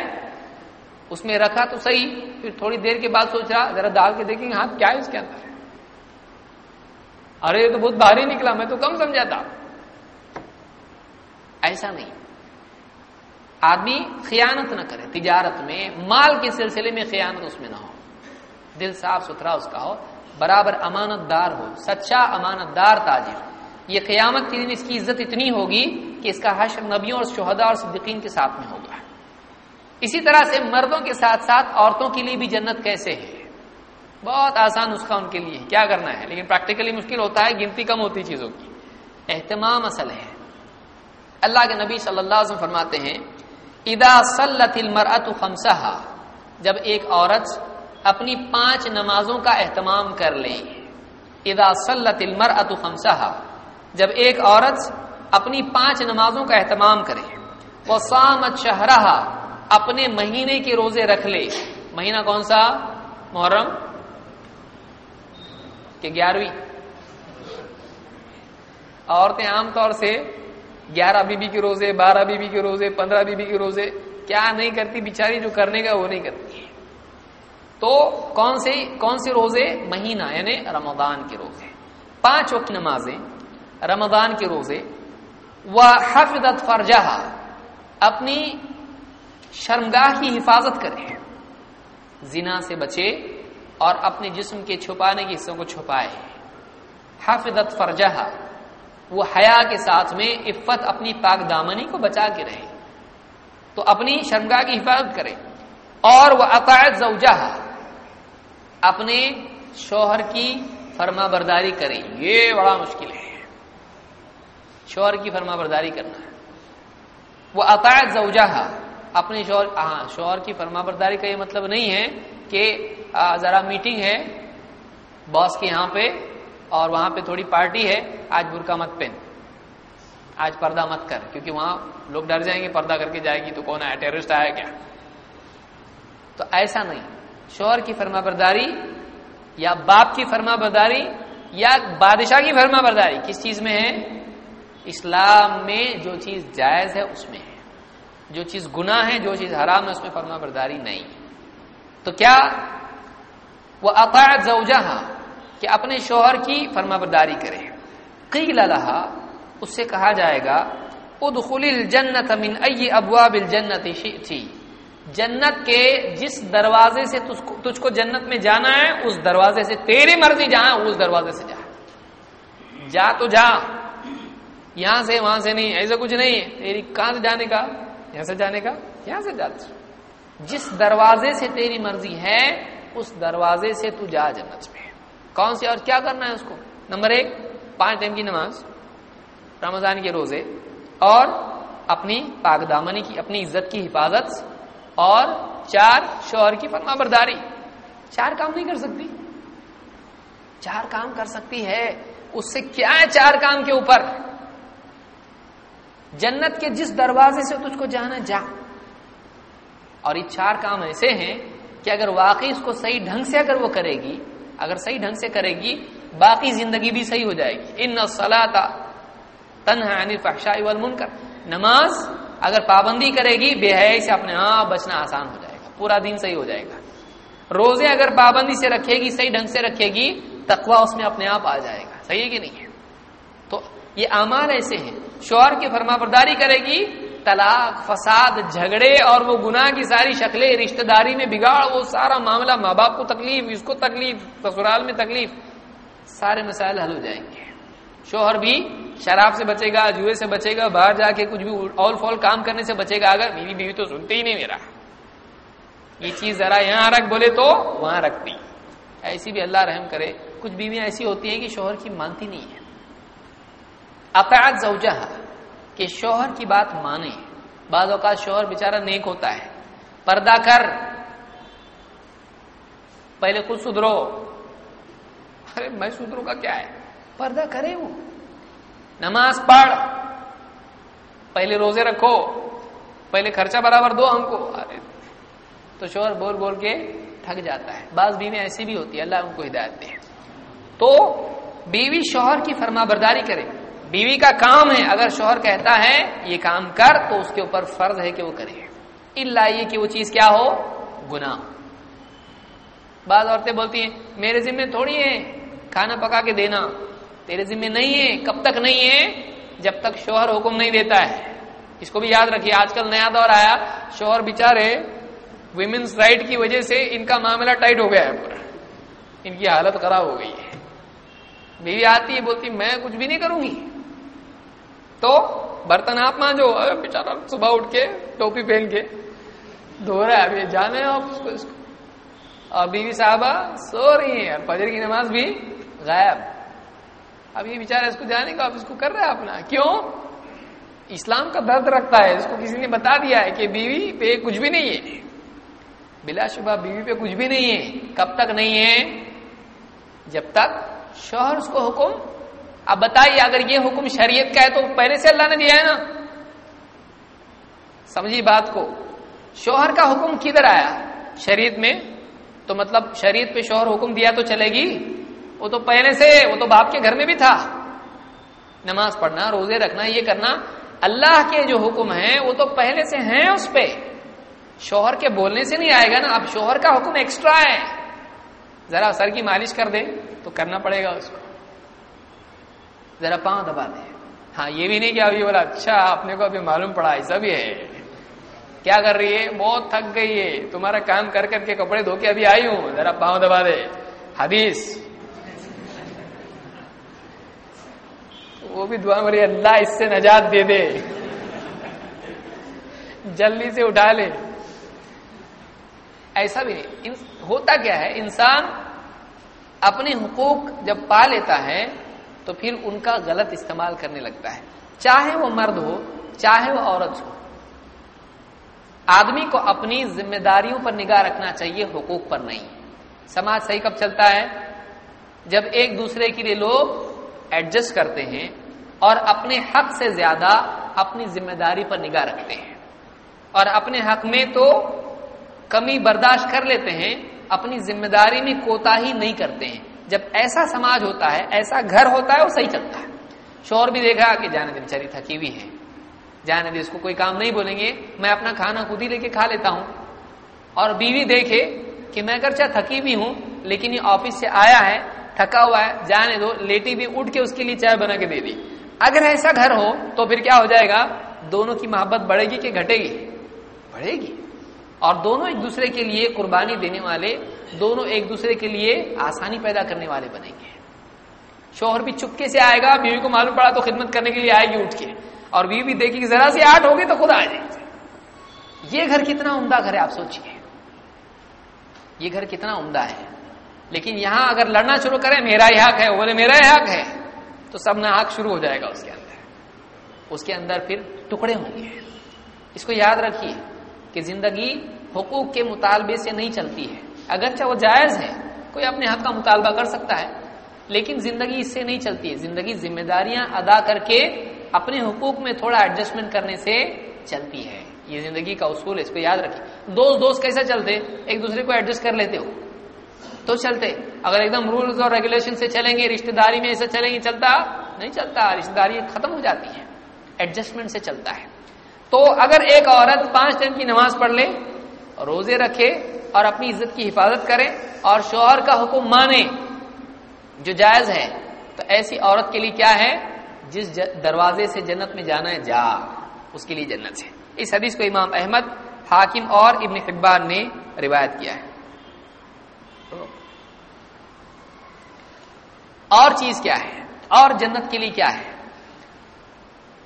اس میں رکھا تو صحیح، پھر تھوڑی دیر کے بعد سوچ رہا، ذرا ڈال کے دیکھیں گے ہاں کیا ہے اس کے اندر؟ ارے، یہ تو بہت بھاری نکلا، میں تو کم سمجھا تھا ایسا نہیں۔ آدمی خیانت نہ کرے، تجارت میں، مال کے سلسلے میں خیانت اس میں نہ ہو۔ دل صاف ستھرا اس کا ہو، برابر امانت دار ہو، سچا امانت دار تاجر۔ یہ قیامت کے دن اس کی عزت اتنی ہوگی کہ اس کا حشر نبیوں اور شہدا اور صدیقین کے ساتھ میں ہوگا۔ اسی طرح سے مردوں کے ساتھ ساتھ عورتوں کے لیے بھی جنت کیسے ہے؟ بہت آسان نسخہ ان کے لیے کیا کرنا ہے؟ لیکن پریکٹیکلی مشکل ہوتا ہے، گنتی کم ہوتی چیزوں کی۔ اہتمام اصل ہے۔ اللہ کے نبی صلی اللہ علیہ وسلم فرماتے ہیں ادا سلت المرأت خمسہ جب ایک عورت اپنی پانچ نمازوں کا اہتمام کر لے ادا سلت المرأت خمسہ جب ایک عورت اپنی پانچ نمازوں کا اہتمام کرے، وہ سامت شہرہ اپنے مہینے کے روزے رکھ لے۔ مہینہ کون سا؟ محرم کہ گیارہویں۔ عورتیں عام طور سے گیارہ بیوی کے روزے، بارہ بیوی کے روزے، پندرہ بیوی کے روزے، کیا نہیں کرتی بیچاری جو کرنے کا وہ نہیں کرتی تو کون سے کون سے روزے؟ مہینہ یعنی رمضان کے روزے۔ پانچ وقت نمازیں۔ رمضان کے روزے وہ حفظت فرجہ اپنی شرمگاہ کی حفاظت کرے زنا سے بچے اور اپنے جسم کے چھپانے کے حصوں کو چھپائے۔ حفظت فرجہ وہ حیا کے ساتھ میں عفت، اپنی پاک دامنی کو بچا کے رہے تو اپنی شرمگاہ کی حفاظت کرے اور وہ عقائد زوجہ اپنے شوہر کی فرما برداری کرے یہ بڑا مشکل ہے۔ شوہر کی فرما برداری کرنا ہے۔ وہ عقائد زوجہ اپنے شوہر ہاں شوہر کی فرما برداری کا یہ مطلب نہیں ہے کہ ذرا میٹنگ ہے باس کے یہاں پہ اور وہاں پہ تھوڑی پارٹی ہے، آج برقع مت پہن۔ آج پردہ مت کر، کیونکہ وہاں لوگ ڈر جائیں گے، پردہ کر کے جائے گی، تو کون آیا؟ ٹیررسٹ آیا کیا؟ تو ایسا نہیں۔ شوہر کی فرما برداری یا باپ کی فرما برداری یا بادشاہ کی فرما برداری کس چیز میں ہے؟ اسلام میں جو چیز جائز ہے اس میں ہے۔ جو چیز گناہ ہے، جو چیز حرام ہے، اس میں فرما برداری نہیں۔ تو کیا؟ وہ عقائد زوجہ کہ اپنے شوہر کی فرما برداری کرے۔ قیل لہا، اس سے کہا جائے گا ادخل الجنت من ای ابواب الجنت شئتی۔ جنت کے جس دروازے سے تجھ کو جنت میں جانا ہے، اس دروازے سے تیری مرضی جہاں اس دروازے سے جا۔ جا تو جا۔ یہاں سے، وہاں سے نہیں، ایسا کچھ نہیں۔ ہے تیری کہاں سے جانے کا، یہاں سے جانے کا، یہاں سے جاتے جس دروازے سے تیری مرضی ہے، اس دروازے سے تو جا جنت میں۔ کون سی اور کیا کرنا ہے اس کو؟ نمبر ایک، پانچ ٹائم کی نماز، رمضان کے روزے، اور اپنی پاک دامنی کی، اپنی عزت کی حفاظت، اور چار، شوہر کی فرما برداری۔ چار کام نہیں کر سکتی۔ چار کام کر سکتی ہے، اس سے کیا ہے چار کام کے اوپر؟ جنت کے جس دروازے سے تجھ کو جانا جا۔ اور یہ چار کام ایسے ہیں کہ اگر واقعی اس کو صحیح ڈھنگ سے اگر وہ کرے گی، اگر صحیح ڈھنگ سے کرے گی، باقی زندگی بھی صحیح ہو جائے گی۔ ان سلاتا تنہا فحشاء والمنکر۔ نماز اگر پابندی کرے گی، بے حیائی سے اپنے آپ بچنا آسان ہو جائے گا، پورا دن صحیح ہو جائے گا۔ روزے اگر پابندی سے رکھے گی، صحیح ڈھنگ سے رکھے گی تقوا اس میں اپنے آپ آ جائے گا۔ صحیح ہے کہ نہیں؟ ہے یہ اعمال ایسے ہیں۔ شوہر کی فرما برداری کرے گی، طلاق، فساد، جھگڑے اور وہ گناہ کی ساری شکلیں، رشتہ داری میں بگاڑ، وہ سارا معاملہ ماں باپ کو تکلیف، اس کو تکلیف، سسرال میں تکلیف، سارے مسائل حل ہو جائیں گے۔ شوہر بھی شراب سے بچے گا، جوئے سے بچے گا، باہر جا کے کچھ بھی آل فال کام کرنے سے بچے گا، اگر میری بیوی تو سنتے ہی نہیں میرا۔ یہ چیز ذرا یہاں رکھ، بولے تو وہاں رکھتی ایسی بھی اللہ رحم کرے۔ کچھ بیویاں ایسی ہوتی ہیں کہ شوہر کی مانتی نہیں ہے اقاعت زوجہ کہ شوہر کی بات مانے۔ بعض اوقات شوہر بےچارا نیک ہوتا ہے۔ پردہ کر۔ پہلے خود سدھرو۔ ارے، میں سدھروں کا کیا ہے؟ پردہ کرے وہ۔ نماز پڑھ۔ پہلے روزے رکھو۔ پہلے خرچہ برابر دو ہم کو۔ ارے، تو شوہر بول بول کے تھک جاتا ہے۔ بعض بیوی ایسی بھی ہوتی ہے اللہ ان کو ہدایت دے۔ تو بیوی شوہر کی فرما برداری کرے۔ بیوی کا کام ہے، اگر شوہر کہتا ہے یہ کام کر تو اس کے اوپر فرض ہے کہ وہ کرے۔ اللہ یہ کہ وہ چیز کیا ہو؟ گنا بعض عورتیں بولتی ہیں، میرے ذمہ تھوڑی ہے، کھانا پکا کے دینا۔ تیرے ذمہ نہیں ہے، کب تک نہیں ہے؟ جب تک شوہر حکم نہیں دیتا ہے۔ اس کو بھی یاد رکھیے، آج کل نیا دور آیا، شوہر بےچارے ویمنس رائٹ کی وجہ سے ان کا معاملہ ٹائٹ ہو گیا ہے پورا۔ ان کی حالت خراب ہو گئی ہے۔ بیوی آتی ہے، بولتی، میں کچھ بھی نہیں کروں گی۔ تو برتن آپ مانجو بےچارا صبح اٹھ کے ٹوپی پہن کے دھو رہا ہے ابھی جانے آپ اس کو اس کو اور بیوی صاحبہ سو رہی ہیں اور فجر کی نماز بھی غائب اب یہ بیچارہ اس کو جانے کا اب اس کو کر رہا ہے اپنا کیوں اسلام کا درد رکھتا ہے اس کو کسی نے بتا دیا ہے کہ بیوی پہ کچھ بھی نہیں ہے بلا شبہ بیوی پہ کچھ بھی نہیں ہے کب تک نہیں ہے جب تک شوہر اس کو حکم اب بتائیے، اگر یہ حکم شریعت کا ہے تو پہلے سے اللہ نے دیا ہے نا؟ سمجھی بات کو۔ شوہر کا حکم کدھر آیا؟ شریعت میں؟ تو مطلب شریعت پہ شوہر حکم دیا تو چلے گی؟ وہ تو پہلے سے، وہ تو باپ کے گھر میں بھی تھا۔ نماز پڑھنا، روزے رکھنا، یہ کرنا۔ اللہ کے جو حکم ہیں، وہ تو پہلے سے ہیں اس پہ۔ شوہر کے بولنے سے نہیں آئے گا نا۔ اب شوہر کا حکم ایکسٹرا ہے۔ ذرا سر کی مالش کر دے تو کرنا پڑے گا اس کو۔ ذرا پاؤں دبا دے ہاں یہ بھی نہیں کہ ابھی بولا اچھا اپنے کو ابھی معلوم پڑا، ایسا بھی ہے۔ کیا کر رہی ہے؟ بہت تھک گئی ہے۔ تمہارا کام کر کر کے کپڑے دھو کے ابھی آئی ہوں۔ ذرا پاؤں دبا دے۔ حدیث۔ وہ بھی دعا مری، اللہ اس سے نجات دے دے۔ جلدی سے اٹھا لے۔ ایسا بھی نہیں۔ ہوتا کیا ہے؟ انسان اپنے حقوق جب پا لیتا ہے تو پھر ان کا غلط استعمال کرنے لگتا ہے۔ چاہے وہ مرد ہو، چاہے وہ عورت ہو۔ آدمی کو اپنی ذمہ داریوں پر نگاہ رکھنا چاہیے، حقوق پر نہیں۔ سماج صحیح کب چلتا ہے؟ جب ایک دوسرے کے لیے لوگ ایڈجسٹ کرتے ہیں اور اپنے حق سے زیادہ اپنی ذمہ داری پر نگاہ رکھتے ہیں۔ اور اپنے حق میں تو کمی برداشت کر لیتے ہیں، اپنی ذمہ داری میں کوتا ہی نہیں کرتے ہیں۔ جب ایسا سماج ہوتا ہے، ایسا گھر ہوتا ہے، وہ صحیح چلتا ہے۔ شور بھی دیکھا کہ جانے دن چری تھکی ہوئی ہے جانے دن اس کو کوئی کام نہیں بولیں گے، میں اپنا کھانا خود ہی لے کے کھا لیتا ہوں۔ اور بیوی دیکھے کہ میں اگر چاہے تھکی بھی ہوں، لیکن یہ آفس سے آیا ہے، تھکا ہوا ہے، جانے دو، لیٹی بھی اٹھ کے اس کے لیے چائے بنا کے دے دی۔ اگر ایسا گھر ہو تو پھر کیا ہو جائے گا؟ دونوں کی محبت بڑھے گی کہ گھٹے گی؟ بڑھے گی۔ اور دونوں ایک دوسرے کے لیے قربانی دینے والے دونوں ایک دوسرے کے لیے آسانی پیدا کرنے والے بنیں گے۔ شوہر بھی چپکے سے آئے گا، بیوی کو معلوم پڑا تو خدمت کرنے کے لیے آئے گی، اٹھ کے۔ اور بیوی بھی دیکھے گی ذرا سی آٹھ ہوگی تو خود آ جائے گی۔ یہ گھر کتنا عمدہ گھر ہے، آپ سوچیے یہ گھر کتنا عمدہ ہے۔ لیکن یہاں اگر لڑنا شروع کرے میرا ہی حق ہے بولے میرا ہی حق ہے، تو سب ناحق شروع ہو جائے گا اس کے اندر۔ اس کے اندر پھر ٹکڑے ہوں گے۔ اس کو یاد رکھیے کہ زندگی حقوق کے مطالبے سے نہیں چلتی ہے۔ اگرچہ وہ جائز ہے، کوئی اپنے حق کا مطالبہ کر سکتا ہے، لیکن زندگی اس سے نہیں چلتی ہے۔ زندگی ذمہ داریاں ادا کر کے اپنے حقوق میں تھوڑا ایڈجسٹمنٹ کرنے سے چلتی ہے۔ یہ زندگی کا اصول ہے، اس کو یاد رکھیے دوست دوست کیسے چلتے؟ ایک دوسرے کو ایڈجسٹ کر لیتے ہو۔ تو چلتے۔ اگر ایک دم رولز اور ریگولیشن سے چلیں گے رشتے داری میں ایسے چلیں گے، چلتا؟ نہیں چلتا۔ رشتے داری ختم ہو جاتی ہے۔ ایڈجسٹمنٹ سے چلتا ہے۔ تو اگر ایک عورت پانچ ٹائم کی نماز پڑھ لے روزے رکھے اور اپنی عزت کی حفاظت کرے اور شوہر کا حکم مانے جو جائز ہے تو ایسی عورت کے لیے کیا ہے؟ جس دروازے سے جنت میں جانا ہے، جا، اس کے لیے جنت ہے۔ اس حدیث کو امام احمد، حاکم اور ابن حبان نے روایت کیا ہے۔ اور چیز کیا ہے؟ اور جنت کے لیے کیا ہے؟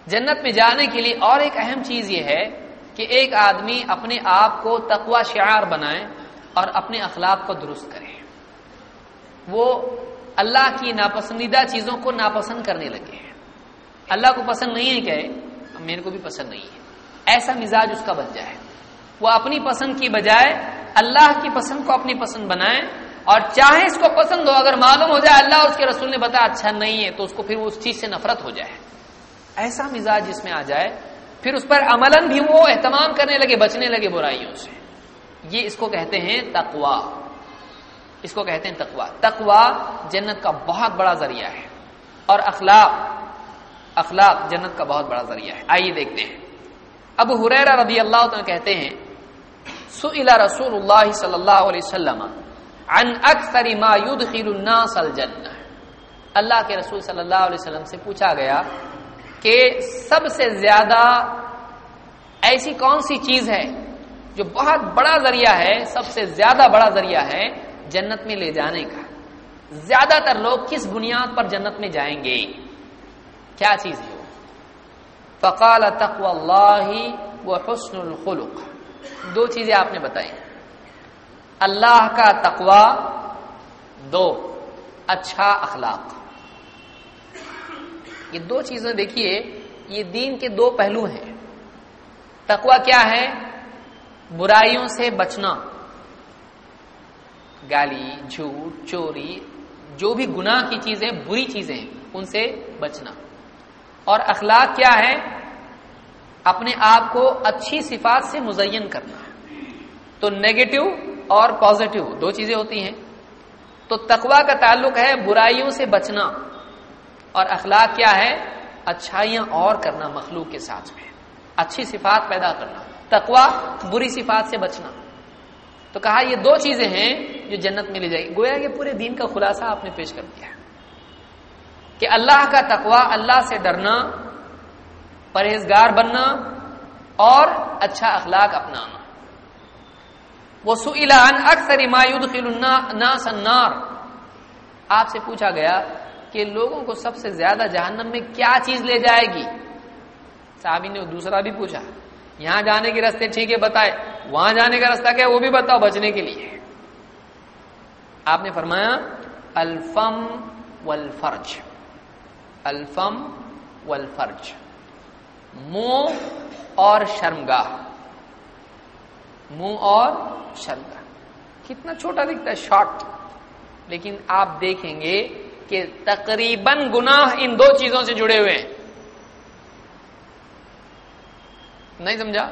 جنت میں جانے کے لیے اور ایک اہم چیز یہ ہے کہ ایک آدمی اپنے آپ کو تقوا شعار بنائے اور اپنے اخلاق کو درست کرے۔ وہ اللہ کی ناپسندیدہ چیزوں کو ناپسند کرنے لگے۔ اللہ کو پسند نہیں ہے کہ میرے کو بھی پسند نہیں ہے۔ ایسا مزاج اس کا بن جائے۔ وہ اپنی پسند کی بجائے اللہ کی پسند کو اپنی پسند بنائے اور چاہے اس کو پسند ہو، اگر معلوم ہو جائے اللہ اس کے رسول نے بتایا اچھا نہیں ہے تو اس کو پھر اس چیز سے نفرت ہو جائے۔ ایسا مزاج جس میں آ جائے پھر اس پر عمل بھی وہ اہتمام کرنے لگے، بچنے لگے برائیوں سے۔ یہ اس کو کہتے ہیں تقوا اس کو کہتے ہیں تقوا تقوا جنت کا بہت بڑا ذریعہ ہے۔ اور اخلاق اخلاق جنت کا بہت بڑا ذریعہ ہے۔ آئیے دیکھتے ہیں۔ اب حریرا رضی اللہ تعالیٰ کہتے ہیں، سئل رسول اللہ صلی اللہ علیہ وسلم عن اکثر ما يدخل الناس الجنہ۔ اللہ کے رسول صلی اللہ علیہ وسلم سے پوچھا گیا کہ سب سے زیادہ ایسی کون سی چیز ہے جو بہت بڑا ذریعہ ہے، سب سے زیادہ بڑا ذریعہ ہے جنت میں لے جانے کا۔ زیادہ تر لوگ کس بنیاد پر جنت میں جائیں گے؟ کیا چیز ہے فقال تقوی اللہ و حسن الخلق۔ دو چیزیں آپ نے بتائی۔ اللہ کا تقوا دو اچھا اخلاق۔ یہ دو چیزیں دیکھیے، یہ دین کے دو پہلو ہیں۔ تقوا کیا ہے؟ برائیوں سے بچنا۔ گالی، جھوٹ، چوری، جو بھی گناہ کی چیزیں، بری چیزیں ان سے بچنا۔ اور اخلاق کیا ہے؟ اپنے آپ کو اچھی صفات سے مزین کرنا۔ تو نیگیٹو اور پازیٹو دو چیزیں ہوتی ہیں۔ تو تقوا کا تعلق ہے برائیوں سے بچنا۔ اور اخلاق کیا ہے اچھائیاں اور کرنا مخلوق کے ساتھ میں۔ اچھی صفات پیدا کرنا تقوا بری صفات سے بچنا۔ تو کہا یہ دو چیزیں ہیں جو جنت میں لے جائے گی گویا کہ پورے دین کا خلاصہ آپ نے پیش کر دیا کہ اللہ کا تقوا اللہ سے ڈرنا، پرہیزگار بننا اور اچھا اخلاق اپنانا۔ وہ سلان اکثر سنار آپ سے پوچھا گیا کہ لوگوں کو سب سے زیادہ جہنم میں کیا چیز لے جائے گی؟ صحابی نے دوسرا بھی پوچھا، یہاں جانے کے راستے ٹھیک ہے بتائے، وہاں جانے کا راستہ کیا وہ بھی بتاؤ بچنے کے لیے۔ آپ نے فرمایا، الفم والفرج۔ الفم والفرج۔ منہ اور شرمگاہ۔ منہ اور شرمگاہ۔ کتنا چھوٹا دکھتا ہے، شارٹ۔ لیکن آپ دیکھیں گے کہ تقریباً گناہ ان دو چیزوں سے جڑے ہوئے ہیں۔ نہیں سمجھا؟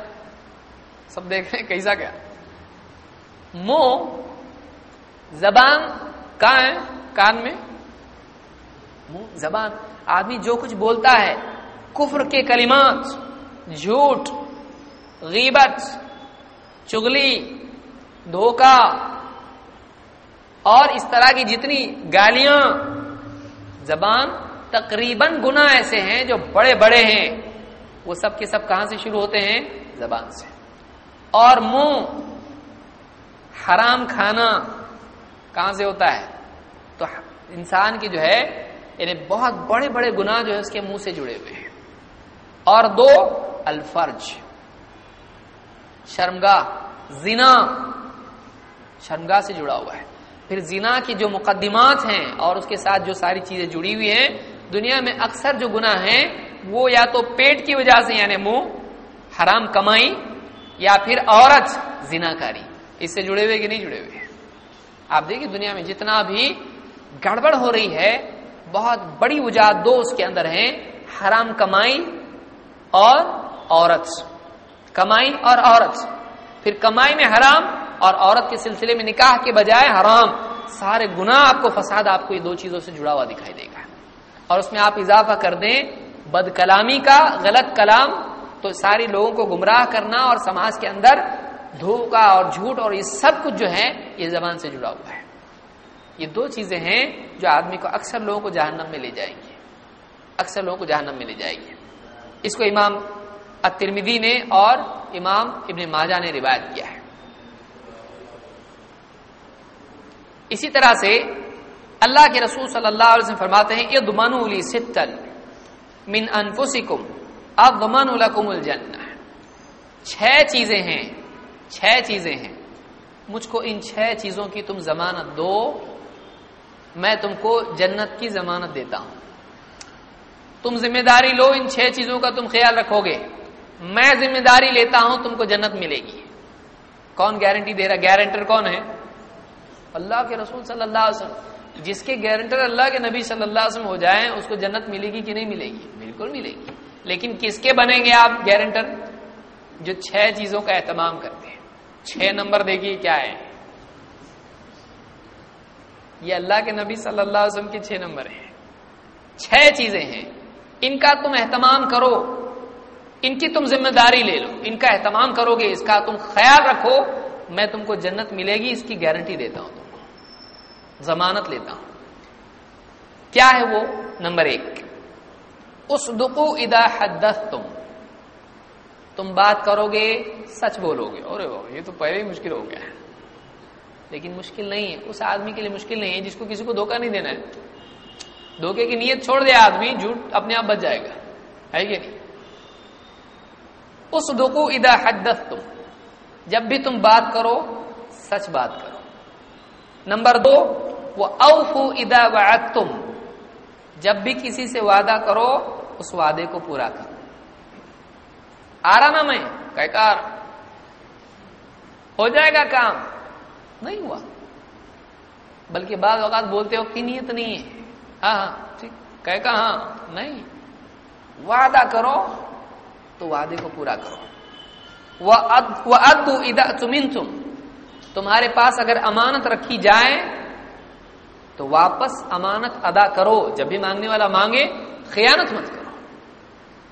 سب دیکھ رہے ہیں، کیسا کیا؟ منہ، زبان کہاں ہے، کان میں؟ منہ، زبان۔ آدمی جو کچھ بولتا ہے، کفر کے کلمات، جھوٹ، غیبت، چگلی دھوکا اور اس طرح کی جتنی گالیاں زبان تقریباً گنا ایسے ہیں جو بڑے بڑے ہیں۔ وہ سب کے سب کہاں سے شروع ہوتے ہیں؟ زبان سے۔ اور منہ حرام کھانا کہاں سے ہوتا ہے؟ تو انسان کی جو ہے یعنی بہت بڑے بڑے گنا جو ہے، اس کے منہ سے جڑے ہوئے ہیں۔ اور دو، الفرج۔ شرمگاہ، زنا۔ شرمگاہ سے جڑا ہوا ہے۔ پھر زنا کی جو مقدمات ہیں اور اس کے ساتھ جو ساری چیزیں جڑی ہوئی ہیں، دنیا میں اکثر جو گناہ ہیں، وہ یا تو پیٹ کی وجہ سے یعنی منہ، حرام کمائی یا پھر عورت زنا کاری اس سے جڑے ہوئے کہ نہیں جڑے ہوئے؟ آپ دیکھیے دنیا میں جتنا بھی گڑبڑ ہو رہی ہے، بہت بڑی وجہ دو اس کے اندر ہیں، حرام کمائی اور عورت۔ کمائی اور عورت۔ پھر کمائی میں حرام اور عورت کے سلسلے میں نکاح کے بجائے حرام سارے گنا آپ کو فساد آپ کو یہ دو چیزوں سے جڑا ہوا دکھائی دے گا اور اس میں آپ اضافہ کر دیں بد کلامی کا غلط کلام تو ساری لوگوں کو گمراہ کرنا اور سماج کے اندر دھوکا اور جھوٹ اور یہ سب کچھ جو ہے یہ زبان سے جڑا ہوا ہے یہ دو چیزیں ہیں جو آدمی کو اکثر لوگوں کو جہنم میں لے جائیں گے اکثر لوگوں کو جہنم میں لے جائیں گے اس کو امام الترمذی نے اور امام ابن ماجہ نے روایت کیا ہے۔ اسی طرح سے اللہ کے رسول صلی اللہ علیہ وسلم فرماتے ہیں ادمن لی ستل من انفسکم اضمن لکم الجنہ۔ چھ چیزیں ہیں، چھ چیزیں ہیں۔ مجھ کو ان چھ چیزوں کی تم ضمانت دو، میں تم کو جنت کی ضمانت دیتا ہوں۔ تم ذمہ داری لو ان چھ چیزوں کا تم خیال رکھو گے۔ میں ذمہ داری لیتا ہوں، تم کو جنت ملے گی۔ کون گارنٹی دے رہا گارنٹر کون ہے؟ اللہ کے رسول صلی اللہ علیہ وسلم۔ جس کے گارنٹر اللہ کے نبی صلی اللہ علیہ وسلم ہو جائیں، اس کو جنت ملے گی کہ نہیں ملے گی؟ بالکل ملے گی۔ لیکن کس کے بنیں گے آپ گارنٹر جو چھ چیزوں کا اہتمام کرتے ہیں۔ چھ نمبر دیکھیے کیا ہے۔ یہ اللہ کے نبی صلی اللہ علیہ وسلم کے چھ نمبر ہیں۔ چھ چیزیں ہیں۔ ان کا تم اہتمام کرو۔ ان کی تم ذمہ داری لے لو، ان کا اہتمام کرو گے، اس کا تم خیال رکھو، میں تم کو جنت ملے گی، اس کی گارنٹی دیتا ہوں تم کو، ضمانت لیتا ہوں۔ کیا ہے وہ؟ نمبر ایک اس دکو ادا حدت تم تم بات کرو گے، سچ بولو گے۔ اور یہ تو پہلے ہی مشکل ہو گیا ہے۔ لیکن مشکل نہیں ہے، اس آدمی کے لیے مشکل نہیں ہے جس کو کسی کو دھوکہ نہیں دینا ہے۔ دھوکے کی نیت چھوڑ دیا آدمی، جھوٹ اپنے آپ بچ جائے گا۔ ہے کہ نہیں؟ اس دکو ادا حدت تم جب بھی تم بات کرو، سچ بات کرو۔ نمبر دو، وہ اوفو ادا و جب بھی کسی سے وعدہ کرو، اس وعدے کو پورا کرو۔ آ رہا نا میں؟ کار ہو جائے گا کام۔ نہیں ہوا۔ بلکہ بعض اوقات بولتے وقت کی نیت نہیں ہے۔ ہاں ہاں ٹھیک۔ کہ ہاں نہیں۔ وعدہ کرو۔ تو وعدے کو پورا کرو۔ وہ ادو ادا تمین تم تمہارے پاس اگر امانت رکھی جائے، تو واپس امانت ادا کرو۔ جب بھی مانگنے والا مانگے، خیانت مت کرو۔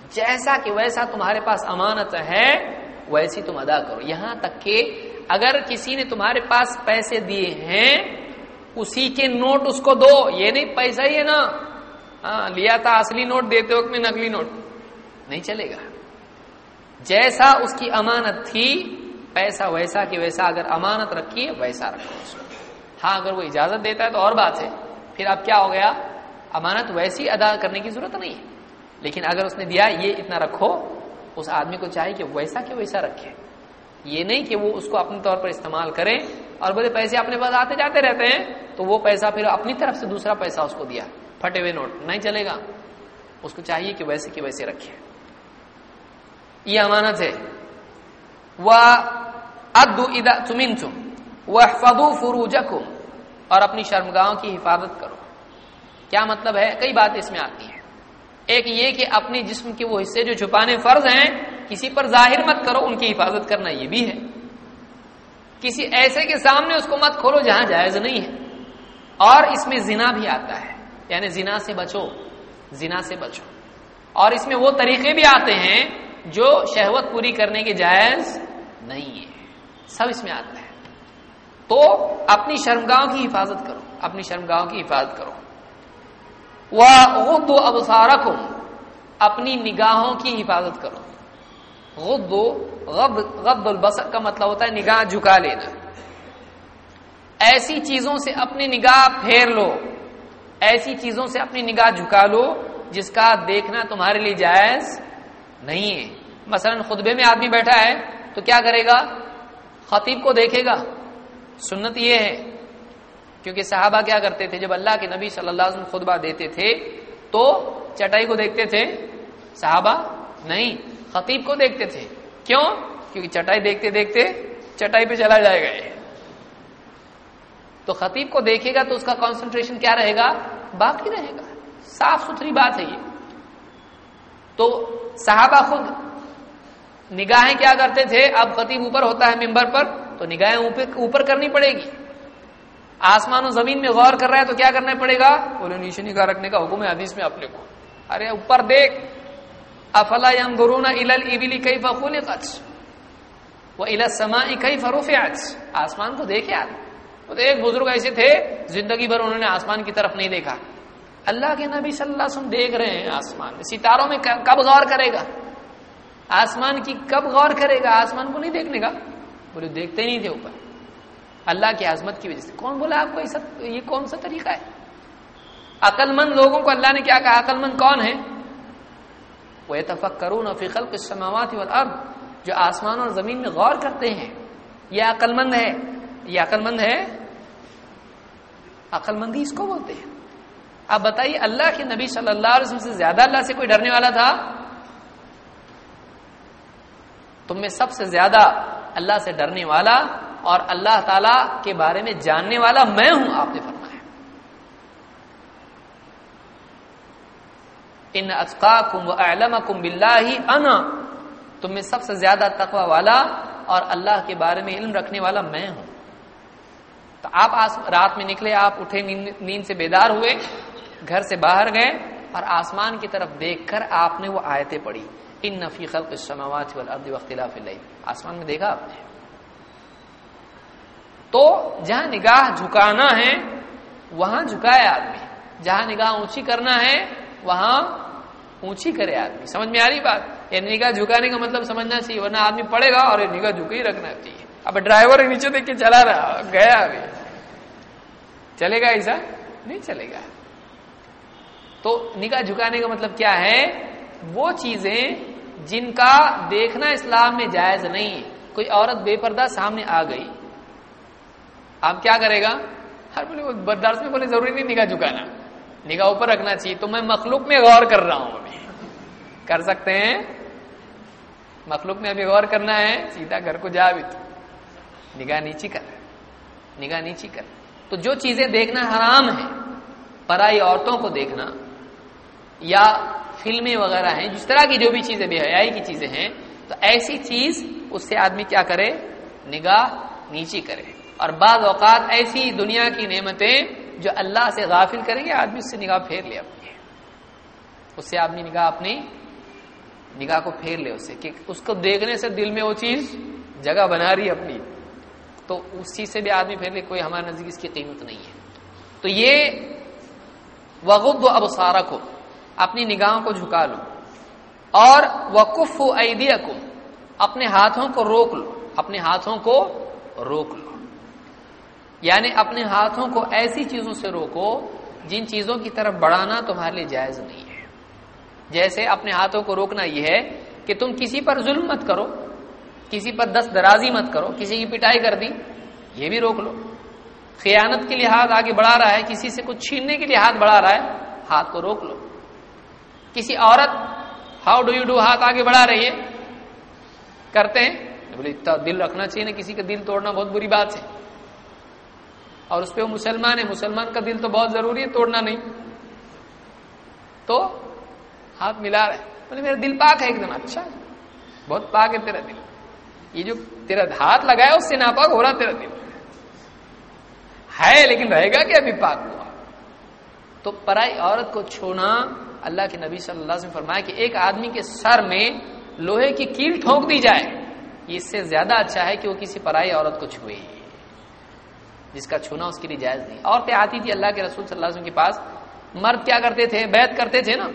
جیسا کہ ویسا تمہارے پاس امانت ہے، ویسی تم ادا کرو۔ یہاں تک کہ اگر کسی نے تمہارے پاس پیسے دیے ہیں، اسی کے نوٹ اس کو دو۔ یہ نہیں، پیسہ ہی ہے نا۔ ہاں لیا تھا، اصلی نوٹ دیتے وقت میں نقلی نوٹ۔ نہیں چلے گا۔ جیسا اس کی امانت تھی، پیسہ ویسا کہ ویسا اگر امانت رکھی ہے ویسا رکھو ہاں اگر وہ اجازت دیتا ہے تو اور بات ہے۔ پھر اب کیا ہو گیا؟ امانت ویسی ادا کرنے کی ضرورت نہیں ہے۔ لیکن اگر اس نے دیا، یہ اتنا رکھو، اس آدمی کو چاہیے کہ ویسا کہ ویسا رکھے۔ یہ نہیں کہ وہ اس کو اپنے طور پر استعمال کرے اور بولے پیسے اپنے پاس آتے جاتے رہتے ہیں، تو وہ پیسہ پھر اپنی طرف سے دوسرا پیسہ اس کو دیا۔ پھٹے ہوئے نوٹ، نہیں چلے گا۔ اس کو چاہیے کہ ویسے کہ ویسے رکھے۔ یہ امانت ہے وہ ادو ادا تمین تم وہ فدو فروج اور اپنی شرمگاہوں کی حفاظت کرو کیا مطلب ہے کئی بات اس میں آتی ہیں ایک یہ کہ اپنے جسم کے وہ حصے جو چھپانے فرض ہیں کسی پر ظاہر مت کرو ان کی حفاظت کرنا یہ بھی ہے کسی ایسے کے سامنے اس کو مت کھولو جہاں جائز نہیں ہے اور اس میں زنا بھی آتا ہے یعنی زنا سے بچو زنا سے بچو اور اس میں وہ طریقے بھی آتے ہیں جو شہوت پوری کرنے کے جائز نہیں ہے۔ سب اس میں آتا ہے۔ تو اپنی شرمگاہوں کی حفاظت کرو۔ اپنی شرمگاہوں کی حفاظت کرو۔ وہ ابسارا اپنی نگاہوں کی حفاظت کرو۔ غد غد غد البصر کا مطلب ہوتا ہے نگاہ جھکا لینا۔ ایسی چیزوں سے اپنی نگاہ پھیر لو۔ ایسی چیزوں سے اپنی نگاہ جھکا لو جس کا دیکھنا تمہارے لیے جائز نہیں ہے۔ مثلا خطبے میں آدمی بیٹھا ہے تو کیا کرے گا؟ خطیب کو دیکھے گا۔ سنت یہ ہے۔ کیونکہ صحابہ کیا کرتے تھے؟ جب اللہ کے نبی صلی اللہ علیہ وسلم خطبہ دیتے تھے تو چٹائی کو دیکھتے تھے۔ صحابہ نہیں، خطیب کو دیکھتے تھے۔ کیوں؟ کیونکہ چٹائی دیکھتے دیکھتے چٹائی پہ چلا جائے گا۔ تو خطیب کو دیکھے گا تو اس کا کانسنٹریشن کیا رہے گا؟ باقی رہے گا۔ صاف ستھری بات ہے یہ۔ تو صحابہ خود نگاہیں کیا کرتے تھے؟ اب خطیب اوپر ہوتا ہے ممبر پر، تو نگاہیں اوپر کرنی پڑے گی۔ آسمان و زمین میں غور کر رہا ہے تو کیا کرنا پڑے گا؟ بولے نیچے نگاہ رکھنے کا حکم ہے حدیث میں اپنے کو۔ ارے، اوپر دیکھ۔ افلا یم گرونا ابلی کئی فخول وہ الا سما کئی فروف آسمان کو دیکھے آدمی۔ تو ایک بزرگ ایسے تھے، زندگی بھر انہوں نے آسمان کی طرف نہیں دیکھا۔ اللہ کے نبی صلی اللہ علیہ وسلم دیکھ رہے ہیں آسمان ستاروں میں کب غور کرے گا؟ آسمان کی کب غور کرے گا؟ آسمان کو نہیں دیکھنے کا۔ بولے، دیکھتے نہیں تھے اوپر۔ اللہ کی عظمت کی وجہ سے۔ کون بولا آپ کو یہ کون سا طریقہ ہے؟ عقل مند لوگوں کو اللہ نے کیا کہا؟ عقل مند کون ہے وہ اتفق کرون فقل کے سماوات جو آسمان اور زمین میں غور کرتے ہیں، یہ عقل مند ہے۔ یہ عقل مند ہے؟ عقل مندی اس کو بولتے ہیں۔ آپ بتائیے، اللہ کے نبی صلی اللہ علیہ وسلم سے زیادہ اللہ سے کوئی ڈرنے والا تھا؟ تم میں سب سے زیادہ اللہ سے ڈرنے والا اور اللہ تعالی کے بارے میں جاننے والا میں ہوں، آپ نے فرمایا۔ ان اطقا کم علم کم بلّہ انا، تم میں سب سے زیادہ تقوی والا اور اللہ کے بارے میں علم رکھنے والا میں ہوں۔ تو آپ رات میں نکلے، آپ اٹھے نیند سے بیدار ہوئے گھر سے باہر گئے اور آسمان کی طرف دیکھ کر آپ نے وہ آیتیں پڑھی۔ ان نفی خلق السماوات والارض واختلاف آسمان میں دیکھا آپ نے۔ تو جہاں نگاہ جھکانا ہے، وہاں جھکائے آدمی۔ جہاں نگاہ اونچی کرنا ہے، وہاں اونچی کرے آدمی۔ سمجھ میں آ رہی بات؟ یہ نگاہ جھکانے کا مطلب سمجھنا چاہیے، ورنہ آدمی پڑے گا اور یہ نگاہ جھک ہی رکھنا چاہیے۔ اب ڈرائیور نیچے دیکھ کے چلا رہا، گیا ابھی چلے گا ایسا؟ نہیں چلے گا۔ تو نگاہ جھکانے کا مطلب کیا ہے؟ وہ چیزیں جن کا دیکھنا اسلام میں جائز نہیں کوئی عورت بے پردہ سامنے آ گئی۔ اب کیا کرے گا؟ ہر بولے وہ برداشت میں بولے ضروری نہیں نگاہ جھکانا۔ نگاہ اوپر رکھنا چاہیے۔ تو میں مخلوق میں غور کر رہا ہوں۔ ابھی کر سکتے ہیں؟ مخلوق میں ابھی غور کرنا ہے۔ سیدھا گھر کو جا بھی تو۔ نگاہ نیچی کر۔ نگاہ نیچی کر۔ تو جو چیزیں دیکھنا حرام ہے پرائی عورتوں کو دیکھنا یا فلمیں وغیرہ ہیں، جس طرح کی جو بھی چیزیں، بے حیائی کی چیزیں ہیں، تو ایسی چیز اس سے آدمی کیا کرے؟ نگاہ نیچی کرے۔ اور بعض اوقات ایسی دنیا کی نعمتیں جو اللہ سے غافل کریں گے، آدمی اس سے نگاہ پھیر لے اپنی۔ اس سے آدمی نگاہ اپنی، نگاہ کو پھیر لے اسے، کہ اس کو دیکھنے سے دل میں وہ چیز، جگہ بنا رہی ہے اپنی۔ تو اس چیز سے بھی آدمی پھیر لے، کوئی ہمارے نزدیک اس کی قیمت نہیں ہے۔ تو یہ وغب اب سارا کو اپنی نگاہوں کو جھکا لو اور وقف ایدیکم اپنے ہاتھوں کو روک لو، اپنے ہاتھوں کو روک لو۔ یعنی اپنے ہاتھوں کو ایسی چیزوں سے روکو جن چیزوں کی طرف بڑھانا تمہارے لیے جائز نہیں ہے۔ جیسے اپنے ہاتھوں کو روکنا یہ ہے کہ تم کسی پر ظلم مت کرو، کسی پر دست درازی مت کرو، کسی کی پٹائی کر دی، یہ بھی روک لو۔ خیانت کے لیے ہاتھ آگے بڑھا رہا ہے، کسی سے کچھ چھیننے کے لیے ہاتھ بڑھا رہا ہے، ہاتھ کو روک لو۔ کسی عورت ہاؤ ڈو یو ڈو ہاتھ آگے بڑھا رہی ہے، کرتے ہیں بولے، اتنا دل رکھنا چاہیے نا کسی کا دل توڑنا بہت بری بات ہے۔ اور اس پہ وہ مسلمان ہے، مسلمان کا دل تو بہت ضروری ہے، توڑنا نہیں۔ تو ہاتھ ملا رہے بولے، میرا دل پاک ہے ایک دم اچھا بہت پاک ہے تیرا دل۔ یہ جو تیرا ہاتھ لگایا اس سے ناپاک ہو رہا تیرا دل۔ ہے لیکن رہے گا کہ ابھی پاک ہوا۔ تو پرائی عورت کو چھونا اللہ کے نبی صلی اللہ سے فرمایا کہ ایک آدمی کے سر میں لوہے کی کیل ٹھونک دی جائے اس سے زیادہ اچھا ہے کہ وہ کسی پرائی عورت کو چھوئے، جس کا چھونا اس کے لیے جائز نہیں۔ عورتیں آتی تھی اللہ کے رسول صلی اللہ علیہ وسلم کے پاس، مرد کیا کرتے تھے؟ بیت کرتے تھے نا۔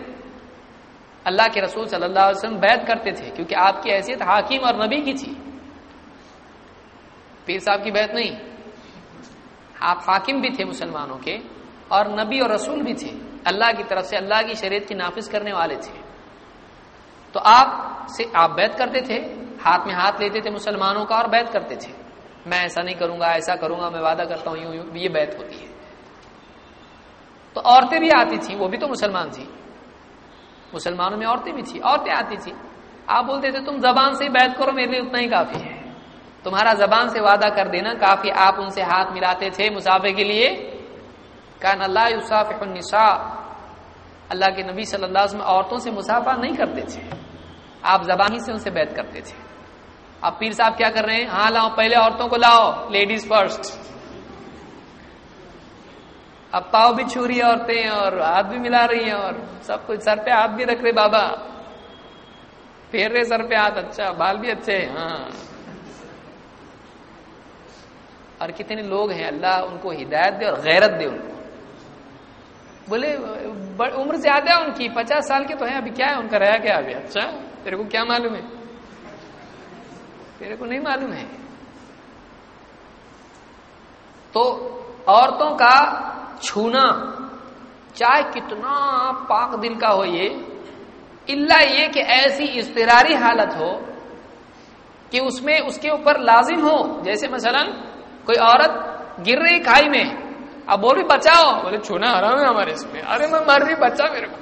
اللہ کے رسول صلی اللہ علیہ وسلم بیت کرتے تھے، کیونکہ آپ کی حیثیت حاکم اور نبی کی تھی۔ پیر صاحب کی بیت نہیں۔ آپ حاکم بھی تھے مسلمانوں کے۔ اور نبی اور رسول بھی تھے۔ اللہ کی طرف سے اللہ کی شریعت کی نافذ کرنے والے تھے۔ تو آپ سے آپ بیت کرتے تھے، ہاتھ میں ہاتھ لیتے تھے مسلمانوں کا اور بیت کرتے تھے۔ میں ایسا نہیں کروں گا، ایسا کروں گا، میں وعدہ کرتا ہوں، یوں یوں، یہ بیت ہوتی ہے۔ تو عورتیں بھی آتی تھیں، وہ بھی تو مسلمان تھی مسلمانوں میں عورتیں بھی تھیں، عورتیں آتی تھیں۔ آپ بولتے تھے، تم زبان سے بیت کرو، میرے لیے اتنا ہی کافی ہے۔ تمہارا زبان سے وعدہ کر دینا، کافی آپ ان سے ہاتھ ملاتے تھے مسافے کے لیے۔ کان اللہ یوساف النساء۔ اللہ کے نبی صلی اللہ علیہ وسلم عورتوں سے مسافہ نہیں کرتے تھے۔ آپ زبانی سے ان سے بیت کرتے تھے۔ اب پیر صاحب کیا کر رہے ہیں؟ ہاں لاؤ، پہلے عورتوں کو لاؤ لیڈیز فرسٹ اب پاؤ بھی چھو رہی عورتیں اور ہاتھ بھی ملا رہی ہیں اور سب کچھ۔ سر پہ ہاتھ بھی رکھ رہے بابا۔ پھیر رہے سر پہ ہاتھ۔ اچھا بال بھی اچھے ہاں۔ اور کتنے لوگ ہیں، اللہ ان کو ہدایت دے اور غیرت دے ان کو۔ بولے عمر زیادہ ہے ان کی، پچاس سال کے تو ہیں، ابھی کیا ہے؟ ان کا رہا کیا ابھی؟ اچھا تیرے کو کیا معلوم ہے؟ تیرے کو نہیں معلوم ہے۔ تو عورتوں کا چھونا، چاہے کتنا پاک دل کا ہو یہ اللہ یہ کہ ایسی استراری حالت ہو کہ اس میں اس کے اوپر لازم ہو۔ جیسے مثلا کوئی عورت گر رہی کھائی میں اب بول رہی بچاؤ بولے چھونا حرام ہے ہمارے اس میں ارے میں مر رہی بچا میرے کو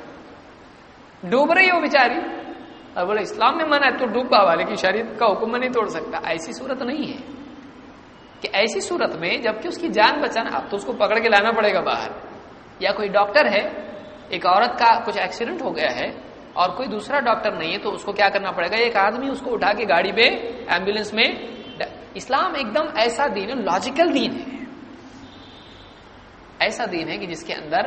ڈوب رہی ہو بیچاری اور بولے اسلام میں منع ہے تو ڈوبا والے کی شریعت کا حکم نہیں توڑ سکتا ایسی صورت نہیں ہے کہ ایسی صورت میں جبکہ اس کی جان بچانا اب تو اس کو پکڑ کے لانا پڑے گا باہر یا کوئی ڈاکٹر ہے ایک عورت کا کچھ ایکسیڈنٹ ہو گیا ہے اور کوئی دوسرا ڈاکٹر نہیں ہے تو اس کو کیا کرنا پڑے گا ایک آدمی اس کو اٹھا کے گاڑی پہ ایمبولینس میں اسلام ایک دم ایسا دین ہے لاجیکل دین ہے ایسا دین ہے کہ جس کے اندر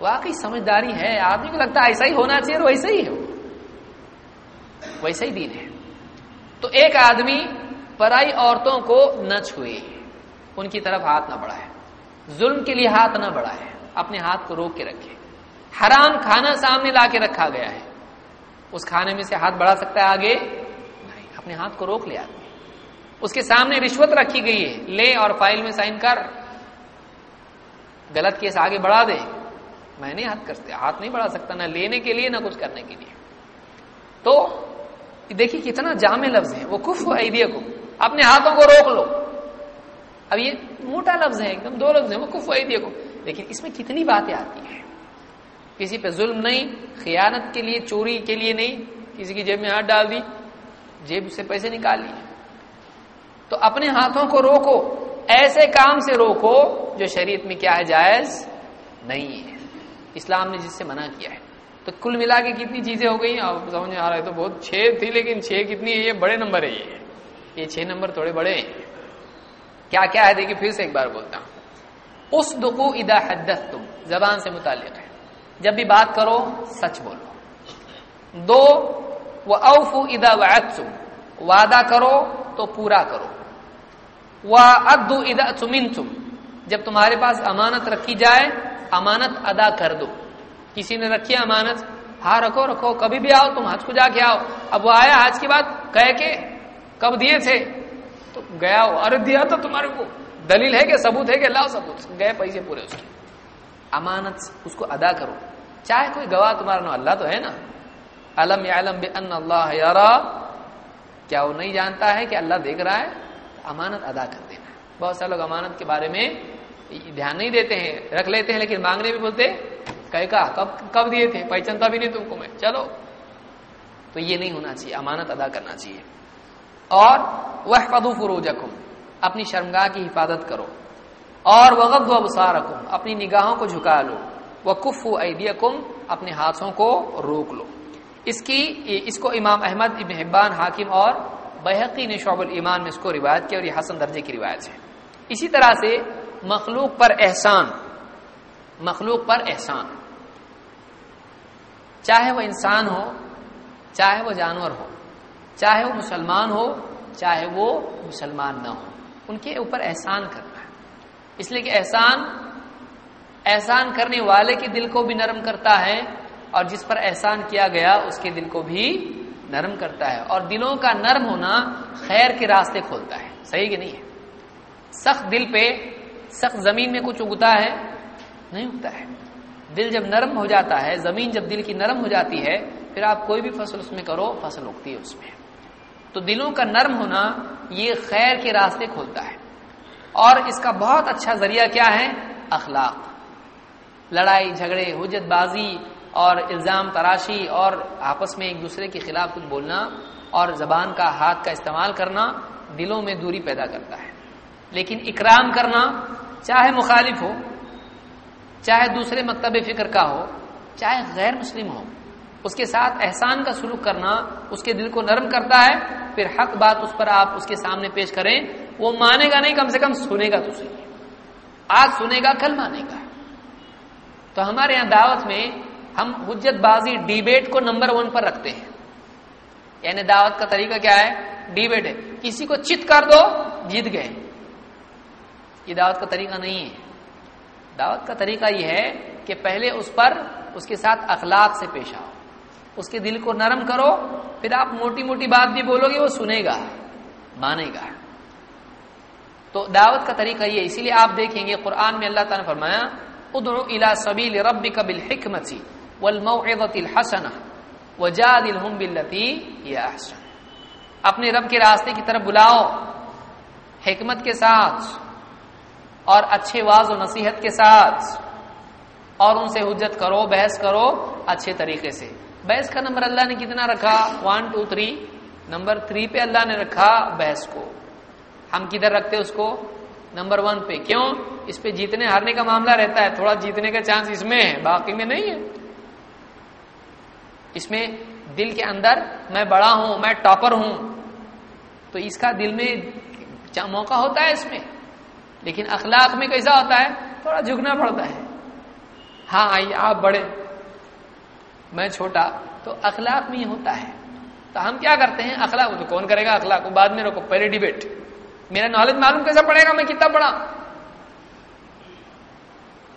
واقعی سمجھداری ہے، آدمی کو لگتا ہے ایسا ہی ہونا چاہیے اور ویسا ہی ہے ویسا ہی دین ہے۔ تو ایک آدمی پرائی عورتوں کو نہ چھوئے، ان کی طرف ہاتھ نہ بڑھائے، ظلم کے لیے ہاتھ نہ بڑھائے، اپنے ہاتھ کو روک کے رکھے۔ حرام کھانا سامنے لا کے رکھا گیا ہے۔ اس کھانے میں سے ہاتھ بڑھا سکتا ہے آگے؟ نہیں، اپنے ہاتھ کو روک لیا آدمی۔ اس کے سامنے رشوت رکھی گئی ہے۔ لے اور فائل میں سائن کر۔ غلط کیس آگے بڑھا دے میں نہیں ہاتھ کرتے، ہاتھ نہیں بڑھا سکتا، نہ لینے کے لیے، نہ کچھ کرنے کے لیے۔ تو دیکھیے کتنا جامع لفظ ہے وہ کف ایدیا کو اپنے ہاتھوں کو روک لو۔ اب یہ موٹا لفظ ہے ایک دم دو لفظ ہیں۔ وہ کف کو لیکن اس میں کتنی باتیں آتی ہیں۔ کسی پہ ظلم نہیں، خیانت کے لیے، چوری کے لیے نہیں۔ کسی کی جیب میں ہاتھ ڈال دی، جیب سے پیسے نکال لیے۔ تو اپنے ہاتھوں کو روکو۔ ایسے کام سے روکو جو شریعت میں کیا ہے، جائز نہیں ہے۔ اسلام نے جس سے منع کیا ہے۔ تو کل ملا کے کتنی چیزیں ہو گئی آپ سمجھ آ رہے تو بہت چھ تھی، لیکن چھ کتنی ہے، یہ بڑے نمبر ہے یہ۔ یہ چھ نمبر تھوڑے بڑے ہیں۔ کیا کیا ہے؟ دیکھیے، پھر سے ایک بار بولتا ہوں۔ اس دکو ادا حدت تم زبان سے متعلق ہے۔ جب بھی بات کرو، سچ بولو۔ دو وہ اوف ادا و وعدہ کرو تو پورا کرو۔ وہ ادو ادا تم جب تمہارے پاس امانت رکھی جائے، امانت ادا کر دو۔ کسی نے رکھی امانت ہاں رکھو رکھو، کبھی بھی آؤ، تم حج کو جا کے آؤ۔ اب وہ آیا حج کی بات کہہ کے کب دیے تھے؟ تو گیا ارے دیا تو تمہارے کو۔ دلیل ہے کہ ثبوت ہے کہ اللہ ثبوت۔ گئے پیسے پورے اس کے۔ امانت اس کو ادا کرو۔ چاہے کوئی گواہ تمہارا نام اللہ تو ہے نا۔ علم علم بے ان اللہ یارا کیا وہ نہیں جانتا ہے کہ اللہ دیکھ رہا ہے؟ امانت ادا کر دینا بہت سارے لوگ امانت کے بارے میں دھیان نہیں دیتے ہیں، رکھ لیتے ہیں، لیکن مانگنے بھی بولتے کہ کب کب دیے تھے؟ پہچانتا بھی نہیں تم کو میں۔ چلو۔ تو یہ نہیں ہونا چاہیے، امانت ادا کرنا چاہیے۔ اور وہ پدو فروج اپنی شرمگاہ کی حفاظت کرو۔ اور وغد و ابسار اپنی نگاہوں کو جھکا لو۔ وہ کف کم اپنے ہاتھوں کو روک لو۔ اس کی، اس کو امام احمد ابن حبان، حاکم اور بحقی نے شعب الایمان میں اس کو روایت کیا اور یہ حسن درجے کی روایت ہے۔ اسی طرح سے مخلوق پر احسان، مخلوق پر احسان۔ چاہے وہ انسان ہو، چاہے وہ جانور ہو، چاہے وہ مسلمان ہو، چاہے وہ مسلمان نہ ہو، ان کے اوپر احسان کرنا ہے۔ اس لیے کہ احسان احسان کرنے والے کے دل کو بھی نرم کرتا ہے اور جس پر احسان کیا گیا، اس کے دل کو بھی نرم کرتا ہے اور دلوں کا نرم ہونا خیر کے راستے کھولتا ہے صحیح کہ نہیں ہے؟ سخت دل پہ سخت زمین میں کچھ اگتا ہے، نہیں اگتا ہے۔ دل جب نرم ہو جاتا ہے، زمین جب دل کی نرم ہو جاتی ہے، پھر آپ کوئی بھی فصل اس میں کرو، فصل اگتی ہے اس میں۔ تو دلوں کا نرم ہونا یہ خیر کے راستے کھولتا ہے۔ اور اس کا بہت اچھا ذریعہ کیا ہے؟ اخلاق۔ لڑائی، جھگڑے، حجت بازی اور الزام تراشی اور آپس میں ایک دوسرے کے خلاف کچھ بولنا اور زبان کا ہاتھ کا استعمال کرنا دلوں میں دوری پیدا کرتا ہے۔ لیکن اکرام کرنا چاہے مخالف ہو، چاہے دوسرے مکتب فکر کا ہو، چاہے غیر مسلم ہو، اس کے ساتھ احسان کا سلوک کرنا اس کے دل کو نرم کرتا ہے، پھر حق بات اس پر آپ اس کے سامنے پیش کریں، وہ مانے گا نہیں، کم سے کم سنے گا تو صحیح۔ آج سنے گا، کل مانے گا۔ تو ہمارے یہاں دعوت میں ہم حجت بازی ڈیبیٹ کو نمبر ون پر رکھتے ہیں۔ یعنی دعوت کا طریقہ کیا ہے؟ ڈیبیٹ ہے۔ کسی کو چت کر دو، جیت گئے۔ یہ دعوت کا طریقہ نہیں ہے۔ دعوت کا طریقہ یہ ہے کہ پہلے اس پر اس کے ساتھ اخلاق سے پیش آؤ۔ اس کے دل کو نرم کرو، پھر آپ موٹی موٹی بات بھی بولو گے، وہ سنے گا، مانے گا۔ تو دعوت کا طریقہ یہ اسی لیے آپ دیکھیں گے قرآن میں اللہ تعالیٰ نے فرمایا، ادعو الى سبیل ربک بالحکمت والموعظۃ الحسنہ وجادلهم بالتي هي احسن اپنے رب کے راستے کی طرف بلاؤ، حکمت کے ساتھ اور اچھے واض و نصیحت کے ساتھ اور ان سے حجت کرو، بحث کرو اچھے طریقے سے۔ بحث کا نمبر اللہ نے کتنا رکھا؟ One two three number three پہ اللہ نے رکھا بحث کو۔ ہم کدھر رکھتے اس کو؟ نمبر ون پہ۔ کیوں؟ اس پہ جیتنے ہارنے کا معاملہ رہتا ہے، تھوڑا جیتنے کا چانس اس میں ہے، باقی میں نہیں ہے۔ اس میں دل کے اندر میں بڑا ہوں، میں ٹاپر ہوں۔ تو اس کا دل میں موقع ہوتا ہے اس میں، لیکن اخلاق میں کیسا ہوتا ہے؟ تھوڑا جھکنا پڑتا ہے۔ ہاں آئیے، آپ بڑے، میں چھوٹا، تو اخلاق میں ہی ہوتا ہے۔ تو ہم کیا کرتے ہیں؟ اخلاق تو کون کرے گا اخلاق؟ بعد میں رکھو پہلے ڈیبیٹ۔ میرا نالج معلوم کیسا پڑے گا؟ میں کتنا پڑھا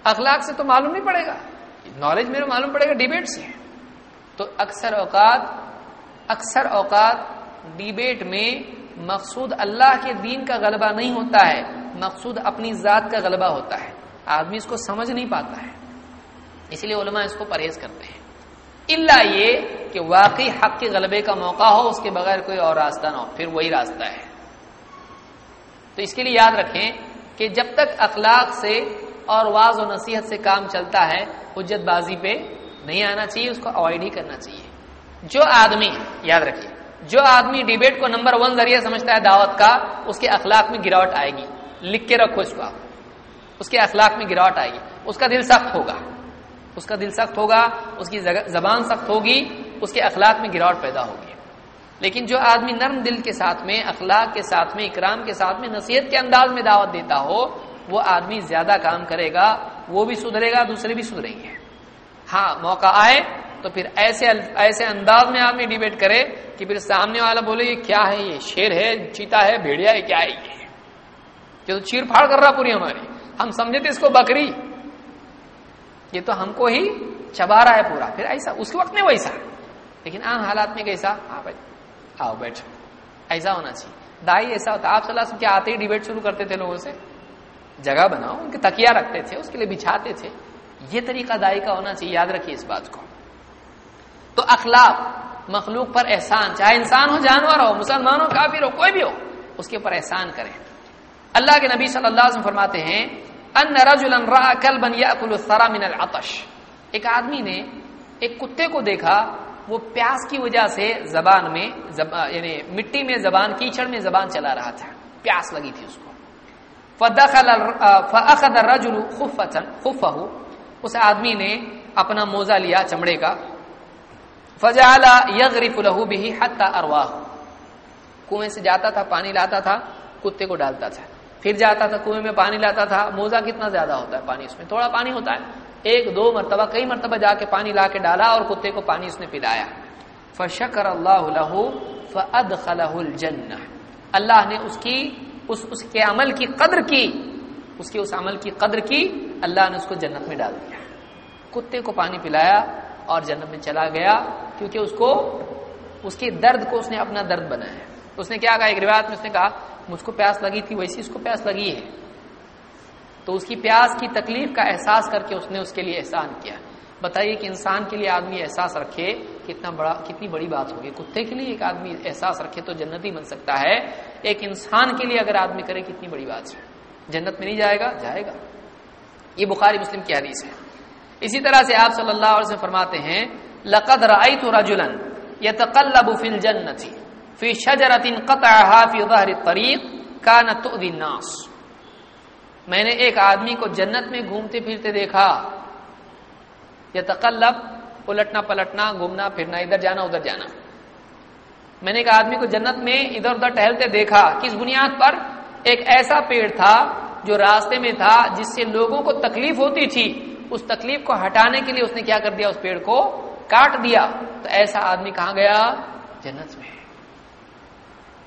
اخلاق سے تو معلوم نہیں پڑے گا۔ نالج میرا معلوم پڑے گا ڈیبیٹ سے۔ تو اکثر اوقات اکثر اوقات ڈیبیٹ میں مقصود اللہ کے دین کا غلبہ نہیں ہوتا ہے، مقصود اپنی ذات کا غلبہ ہوتا ہے۔ آدمی اس کو سمجھ نہیں پاتا ہے۔ اس لیے علماء اس کو پرہیز کرتے ہیں۔ اللہ یہ کہ واقعی حق کے غلبے کا موقع ہو، اس کے بغیر کوئی اور راستہ نہ ہو، پھر وہی راستہ ہے۔ تو اس کے لیے یاد رکھیں کہ جب تک اخلاق سے اور واض و نصیحت سے کام چلتا ہے، حجت بازی پہ نہیں آنا چاہیے، اس کو اوائڈ ہی کرنا چاہیے۔ جو آدمی، یاد رکھیے، جو آدمی ڈیبیٹ کو نمبر ون ذریعہ سمجھتا ہے دعوت کا، اس کے اخلاق میں گراوٹ آئے گی۔ لکھ کے رکھو اس کو آپ۔ اس کے اخلاق میں گراوٹ آئے گی۔ اس کا دل سخت ہوگا۔ اس کا دل سخت ہوگا، اس کی زبان سخت ہوگی، اس کے اخلاق میں گراوٹ پیدا ہوگی۔ لیکن جو آدمی نرم دل کے ساتھ میں، اخلاق کے ساتھ میں، اکرام کے ساتھ میں، نصیحت کے انداز میں دعوت دیتا ہو، وہ آدمی زیادہ کام کرے گا، وہ بھی سدھرے گا، دوسرے بھی سدھریں گے۔ ہاں موقع آئے تو پھر ایسے ایسے انداز میں آدمی ڈیبیٹ کرے کہ پھر سامنے والا بولے، یہ کیا ہے؟ یہ شیر ہے، چیتا ہے، بھیڑیا ہے، کیا ہے یہ؟ تو چیر پھاڑ کر رہا پوری ہماری۔ ہم سمجھے تھے اس کو بکری۔ یہ تو ہم کو ہی چبا رہا ہے پورا۔ پھر ایسا، اس وقت میں ویسا۔ لیکن عام حالات میں کیسا؟ ہاں بھائی، آؤ بیٹھ ایسا ہونا چاہیے۔ دائی ایسا ہوتا آپ صلی اللہ علیہ وسلم کیا آتے ہی ڈیبیٹ شروع کرتے تھے لوگوں سے۔ جگہ بناؤ، ان کے تکیا رکھتے تھے، اس کے لیے بچھاتے تھے۔ یہ طریقہ دائی کا ہونا چاہیے، یاد رکھیے اس بات کو۔ تو اخلاق، مخلوق پر احسان، چاہے انسان ہو، جانور ہو، مسلمان ہو، کافر ہو، کوئی بھی ہو، اس کے اوپر احسان کریں۔ اللہ کے نبی صلی اللہ علیہ وسلم فرماتے ہیں، ان رجلا را كلبا ياكل الثرى من العطش. ایک آدمی نے ایک کتے کو دیکھا، وہ پیاس کی وجہ سے زبان میں یعنی مٹی میں زبان، کیچڑ میں زبان چلا رہا تھا۔ پیاس لگی تھی اس کو۔ فدخل فاخذ الرجل خفه خفه اس آدمی نے اپنا موزہ لیا چمڑے کا۔ فجعل يغرف له به حتى ارواح کنویں سے جاتا تھا، پانی لاتا تھا، کتے کو ڈالتا تھا۔ پھر جاتا تھا، کنویں میں پانی لاتا تھا۔ موزہ کتنا زیادہ ہوتا ہے پانی اس میں، تھوڑا پانی ہوتا ہے۔ ایک، دو مرتبہ، کئی مرتبہ جا کے پانی لا کے ڈالا اور کتے کو پانی اس نے پلایا۔ فشکر اللہ فادخلہ الجنہ۔ اللہ نے اس کی، اس اس کے عمل کی قدر کی۔ اس کے اس عمل کی قدر کی اللہ نے اس کو جنت میں ڈال دیا۔ کتے کو پانی پلایا اور جنت میں چلا گیا کیونکہ اس کو، اس کے درد کو اس نے اپنا درد بنایا۔ اس نے کیا کہا؟ ایک روایت میں اس نے کہا، مجھ کو پیاس لگی تھی، ویسی اس کو پیاس لگی ہے۔ تو اس کی پیاس کی تکلیف کا احساس کر کے اس نے اس کے لیے احسان کیا۔ بتائیے کہ انسان کے لیے آدمی احساس رکھے کتنا بڑا، کتنی بڑی بات ہوگی۔ کتے کے لیے ایک آدمی احساس رکھے تو جنتی بن سکتا ہے۔ ایک انسان کے لیے اگر آدمی کرے کتنی بڑی بات ہے۔ جنت میں نہیں جائے گا؟ جائے گا۔ یہ بخاری مسلم کی حدیث ہے۔ اسی طرح سے آپ صلی اللہ علیہ وسلم فرماتے ہیں، لقد رأيت رجلا يتقلب في الجنة في شجرة قطعها في ظهر الطريق كانت تؤذي الناس۔ میں نے ایک آدمی کو جنت میں گھومتے پھرتے دیکھا۔ یتقلب الٹنا پلٹنا، گھومنا پھرنا، ادھر جانا ادھر جانا۔ میں نے ایک آدمی کو جنت میں ادھر ادھر ٹہلتے دیکھا۔ کس بنیاد پر؟ ایک ایسا پیڑ تھا جو راستے میں تھا جس سے لوگوں کو تکلیف ہوتی تھی۔ اس تکلیف کو ہٹانے کے لیے اس نے کیا کر دیا؟ اس پیڑ کو کاٹ دیا۔ تو ایسا آدمی کہاں گیا؟ جنت میں۔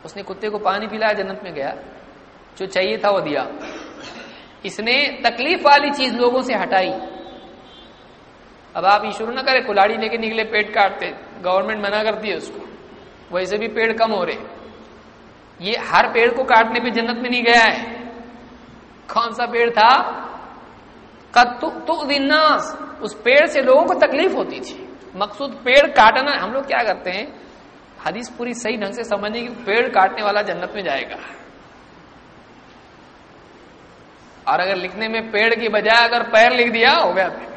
اس نے کتے کو پانی پلایا، جنت میں گیا۔ جو چاہیے تھا وہ دیا۔ اس نے تکلیف والی چیز لوگوں سے ہٹائی۔ اب آپ یہ شروع نہ کرے کلاڑی لے کے نکلے، پیٹ کاٹتے۔ گورنمنٹ منع کرتی ہے اس کو۔ ویسے بھی پیڑ کم ہو رہے۔ یہ ہر پیڑ کو کاٹنے پہ جنت میں نہیں گیا ہے۔ کون سا پیڑ تھا؟ الناس۔ اس پیڑ سے لوگوں کو تکلیف ہوتی تھی۔ مقصود پیڑ کاٹنا، ہم لوگ کیا کرتے ہیں؟ حدیث پوری صحیح ڈھنگ سے سمجھنے کی پیڑ کاٹنے والا جنت میں جائے گا۔ اور اگر لکھنے میں پیڑ کی بجائے اگر پیر لکھ دیا، ہو گیا۔ پیڑ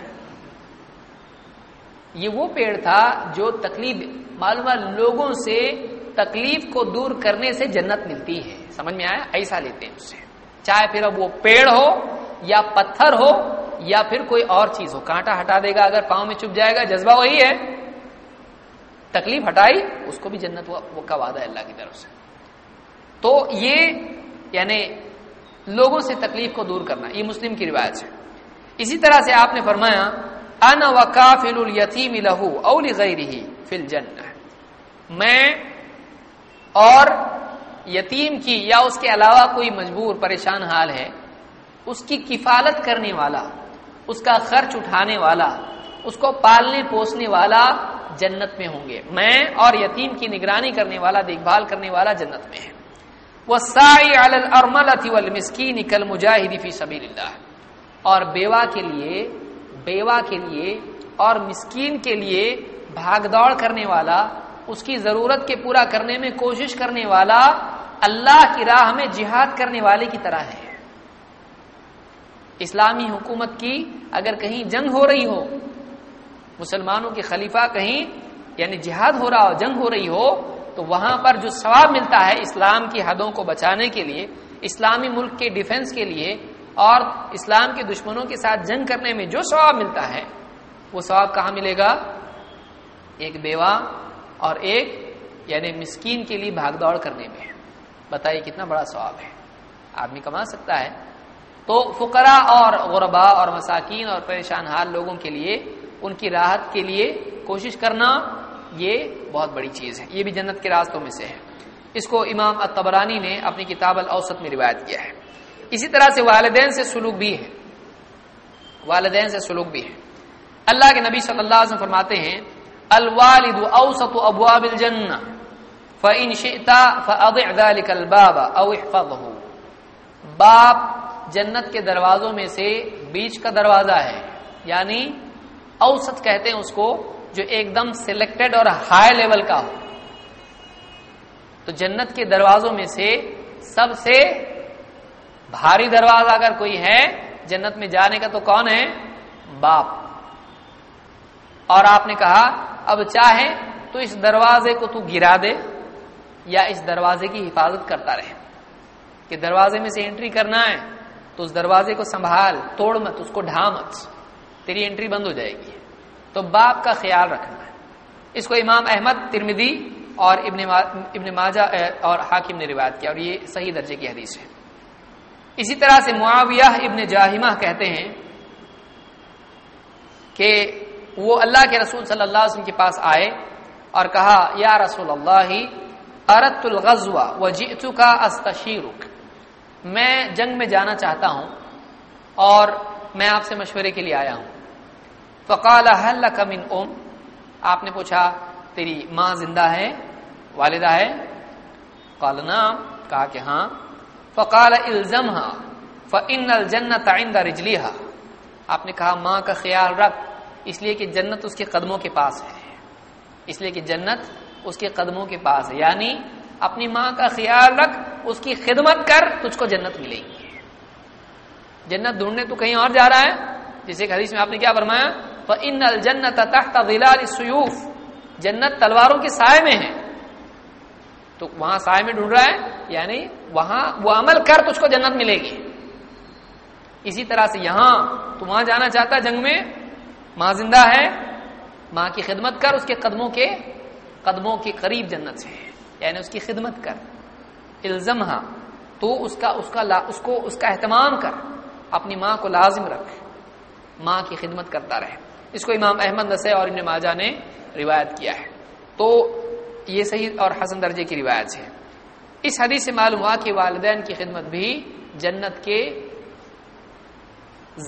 یہ وہ پیڑ تھا جو تکلیف معلوم لوگوں سے تکلیف کو دور کرنے سے جنت ملتی ہے۔ سمجھ میں آیا؟ ایسا لیتے ہیں اس سے۔ چاہے پھر اب وہ پیڑ ہو یا پتھر ہو یا پھر کوئی اور چیز ہو۔ کانٹا ہٹا دے گا، اگر پاؤں میں چپ جائے گا، جذبہ وہی ہے۔ تکلیف ہٹائی، اس کو بھی جنت کا وعدہ ہے اللہ کی طرف سے۔ تو یہ یعنی لوگوں سے تکلیف کو دور کرنا، یہ مسلم کی روایت ہے۔ اسی طرح سے آپ نے فرمایا ان وکافل الیتیم لہو اول غیرہ فی الجنہ۔ میں اور یتیم کی یا اس کے علاوہ کوئی مجبور پریشان حال ہے، اس کی کفالت کرنے والا، اس کا خرچ اٹھانے والا، اس کو پالنے پوسنے والا جنت میں ہوں گے۔ میں اور یتیم کی نگرانی کرنے والا، دیکھ بھال کرنے والا جنت میں ہے وہ سائی المسکی نکل مجاہدی فی سبیل اللہ اور بیوہ کے لیے، بیوہ کے لیے اور مسکین کے لیے بھاگ دوڑ کرنے والا اس کی ضرورت کے پورا کرنے میں کوشش کرنے والا اللہ کی راہ میں جہاد کرنے والے کی طرح ہے۔ اسلامی حکومت کی اگر کہیں جنگ ہو رہی ہو، مسلمانوں کے خلیفہ کہیں یعنی جہاد ہو رہا ہو، جنگ ہو رہی ہو، تو وہاں پر جو ثواب ملتا ہے اسلام کی حدوں کو بچانے کے لیے، اسلامی ملک کے ڈیفنس کے لیے اور اسلام کے دشمنوں کے ساتھ جنگ کرنے میں جو ثواب ملتا ہے، وہ ثواب کہاں ملے گا؟ ایک بیوہ اور ایک یعنی مسکین کے لیے بھاگ دوڑ کرنے میں بتائیے کتنا بڑا ثواب ہے۔ آدمی کما سکتا ہے۔ تو فقرا اور غربا اور مساکین اور پریشان حال لوگوں کے لیے، ان کی راحت کے لیے کوشش کرنا یہ بہت بڑی چیز ہے۔ یہ بھی جنت کے راستوں میں سے ہے۔ اس کو امام اتبرانی نے اپنی کتاب الاوسط میں روایت کیا ہے۔ اسی طرح سے والدین سے سلوک بھی ہے۔ والدین سے سلوک بھی ہے۔ اللہ کے نبی صلی اللہ علیہ وسلم فرماتے ہیں الوالد اوسط ابواب الجنہ فَإِن شِئْتَ فَأَضِعْ ذَلِكَ الْبَابَ أَوْ احْفَظْهُ. باپ جنت کے دروازوں میں سے بیچ کا دروازہ ہے. یعنی اوسط کہتے ہیں اس کو جو ایک دم سلیکٹڈ اور ہائی لیول کا ہو. تو جنت کے دروازوں میں سے سب سے بھاری دروازہ اگر کوئی ہے، جنت میں جانے کا تو کون ہے؟ باپ. اور آپ نے کہا اب چاہے تو اس دروازے کو تو گرا دے یا اس دروازے کی حفاظت کرتا رہے کہ دروازے میں سے انٹری کرنا ہے تو اس دروازے کو سنبھال، توڑ مت، اس کو ڈھا مت، تیری انٹری بند ہو جائے گی۔ تو باپ کا خیال رکھنا ہے۔ اس کو امام احمد ترمدی اور ابن ابن ماجہ اور حاکم نے روایت کیا اور یہ صحیح درجے کی حدیث ہے۔ اسی طرح سے معاویہ ابن جاہمہ کہتے ہیں کہ وہ اللہ کے رسول صلی اللہ علیہ وسلم کے پاس آئے اور کہا، یا رسول اللہ ارت الغزوہ و جیتو کا استشیرک. میں جنگ میں جانا چاہتا ہوں اور میں آپ سے مشورے کے لیے آیا ہوں۔ فقال حل کمن اوم آپ نے پوچھا، تیری ماں زندہ ہے؟ والدہ ہے؟ قال نام کہا کہ ہاں. فقال الزم ہاں فن الجنت عند رجلیها. آپ نے کہا، ماں کا خیال رکھ اس لیے کہ جنت اس کے قدموں کے پاس ہے۔ اس لیے کہ جنت اس کے قدموں کے پاس ہے۔ یعنی اپنی ماں کا خیال رکھ، اس کی خدمت کر، تجھ کو جنت ملے گی۔ جنت ڈھونڈنے تو کہیں اور جا رہا ہے۔ جسے حدیث میں آپ نے کیا فرمایا؟ ان الجنت تحت ظلال السيوف۔ جنت تلواروں کے سائے میں ہے۔ تو وہاں سائے میں ڈھونڈ رہا ہے یعنی وہاں وہ عمل کر، تجھ کو جنت ملے گی۔ اسی طرح سے یہاں تو وہاں جانا چاہتا ہے جنگ میں ماں زندہ ہے، ماں کی خدمت کر، اس کے قدموں کے قدموں کے قریب جنت سے۔ یعنی اس کی خدمت کر۔ الزم ہاں تو اس کا اس کا اس کو، اس کا اہتمام کر۔ اپنی ماں کو لازم رکھ۔ ماں کی خدمت کرتا رہے۔ اس کو امام احمد نسے اور ابن ماجہ نے روایت کیا ہے۔ تو یہ صحیح اور حسن درجے کی روایت ہے۔ اس حدیث سے معلوم ہوا کہ والدین کی خدمت بھی جنت کے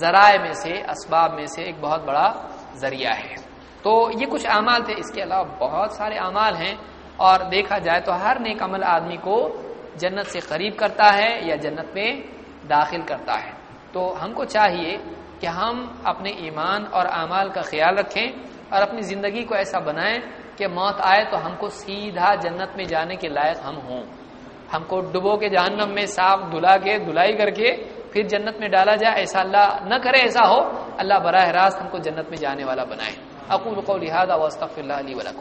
ذرائع میں سے، اسباب میں سے ایک بہت بڑا ذریعہ ہے۔ تو یہ کچھ اعمال تھے۔ اس کے علاوہ بہت سارے اعمال ہیں۔ اور دیکھا جائے تو ہر نیک عمل آدمی کو جنت سے قریب کرتا ہے یا جنت میں داخل کرتا ہے۔ تو ہم کو چاہیے کہ ہم اپنے ایمان اور اعمال کا خیال رکھیں اور اپنی زندگی کو ایسا بنائیں کہ موت آئے تو ہم کو سیدھا جنت میں جانے کے لائق ہم ہوں۔ ہم کو ڈبو کے جہنم میں صاف دھلا کے، دھلائی کر کے پھر جنت میں ڈالا جائے، ایسا اللہ نہ کرے، ایسا ہو، اللہ براہ راست ہم کو جنت میں جانے والا بنائے۔ اقول قولی هذا واستغفر الله لي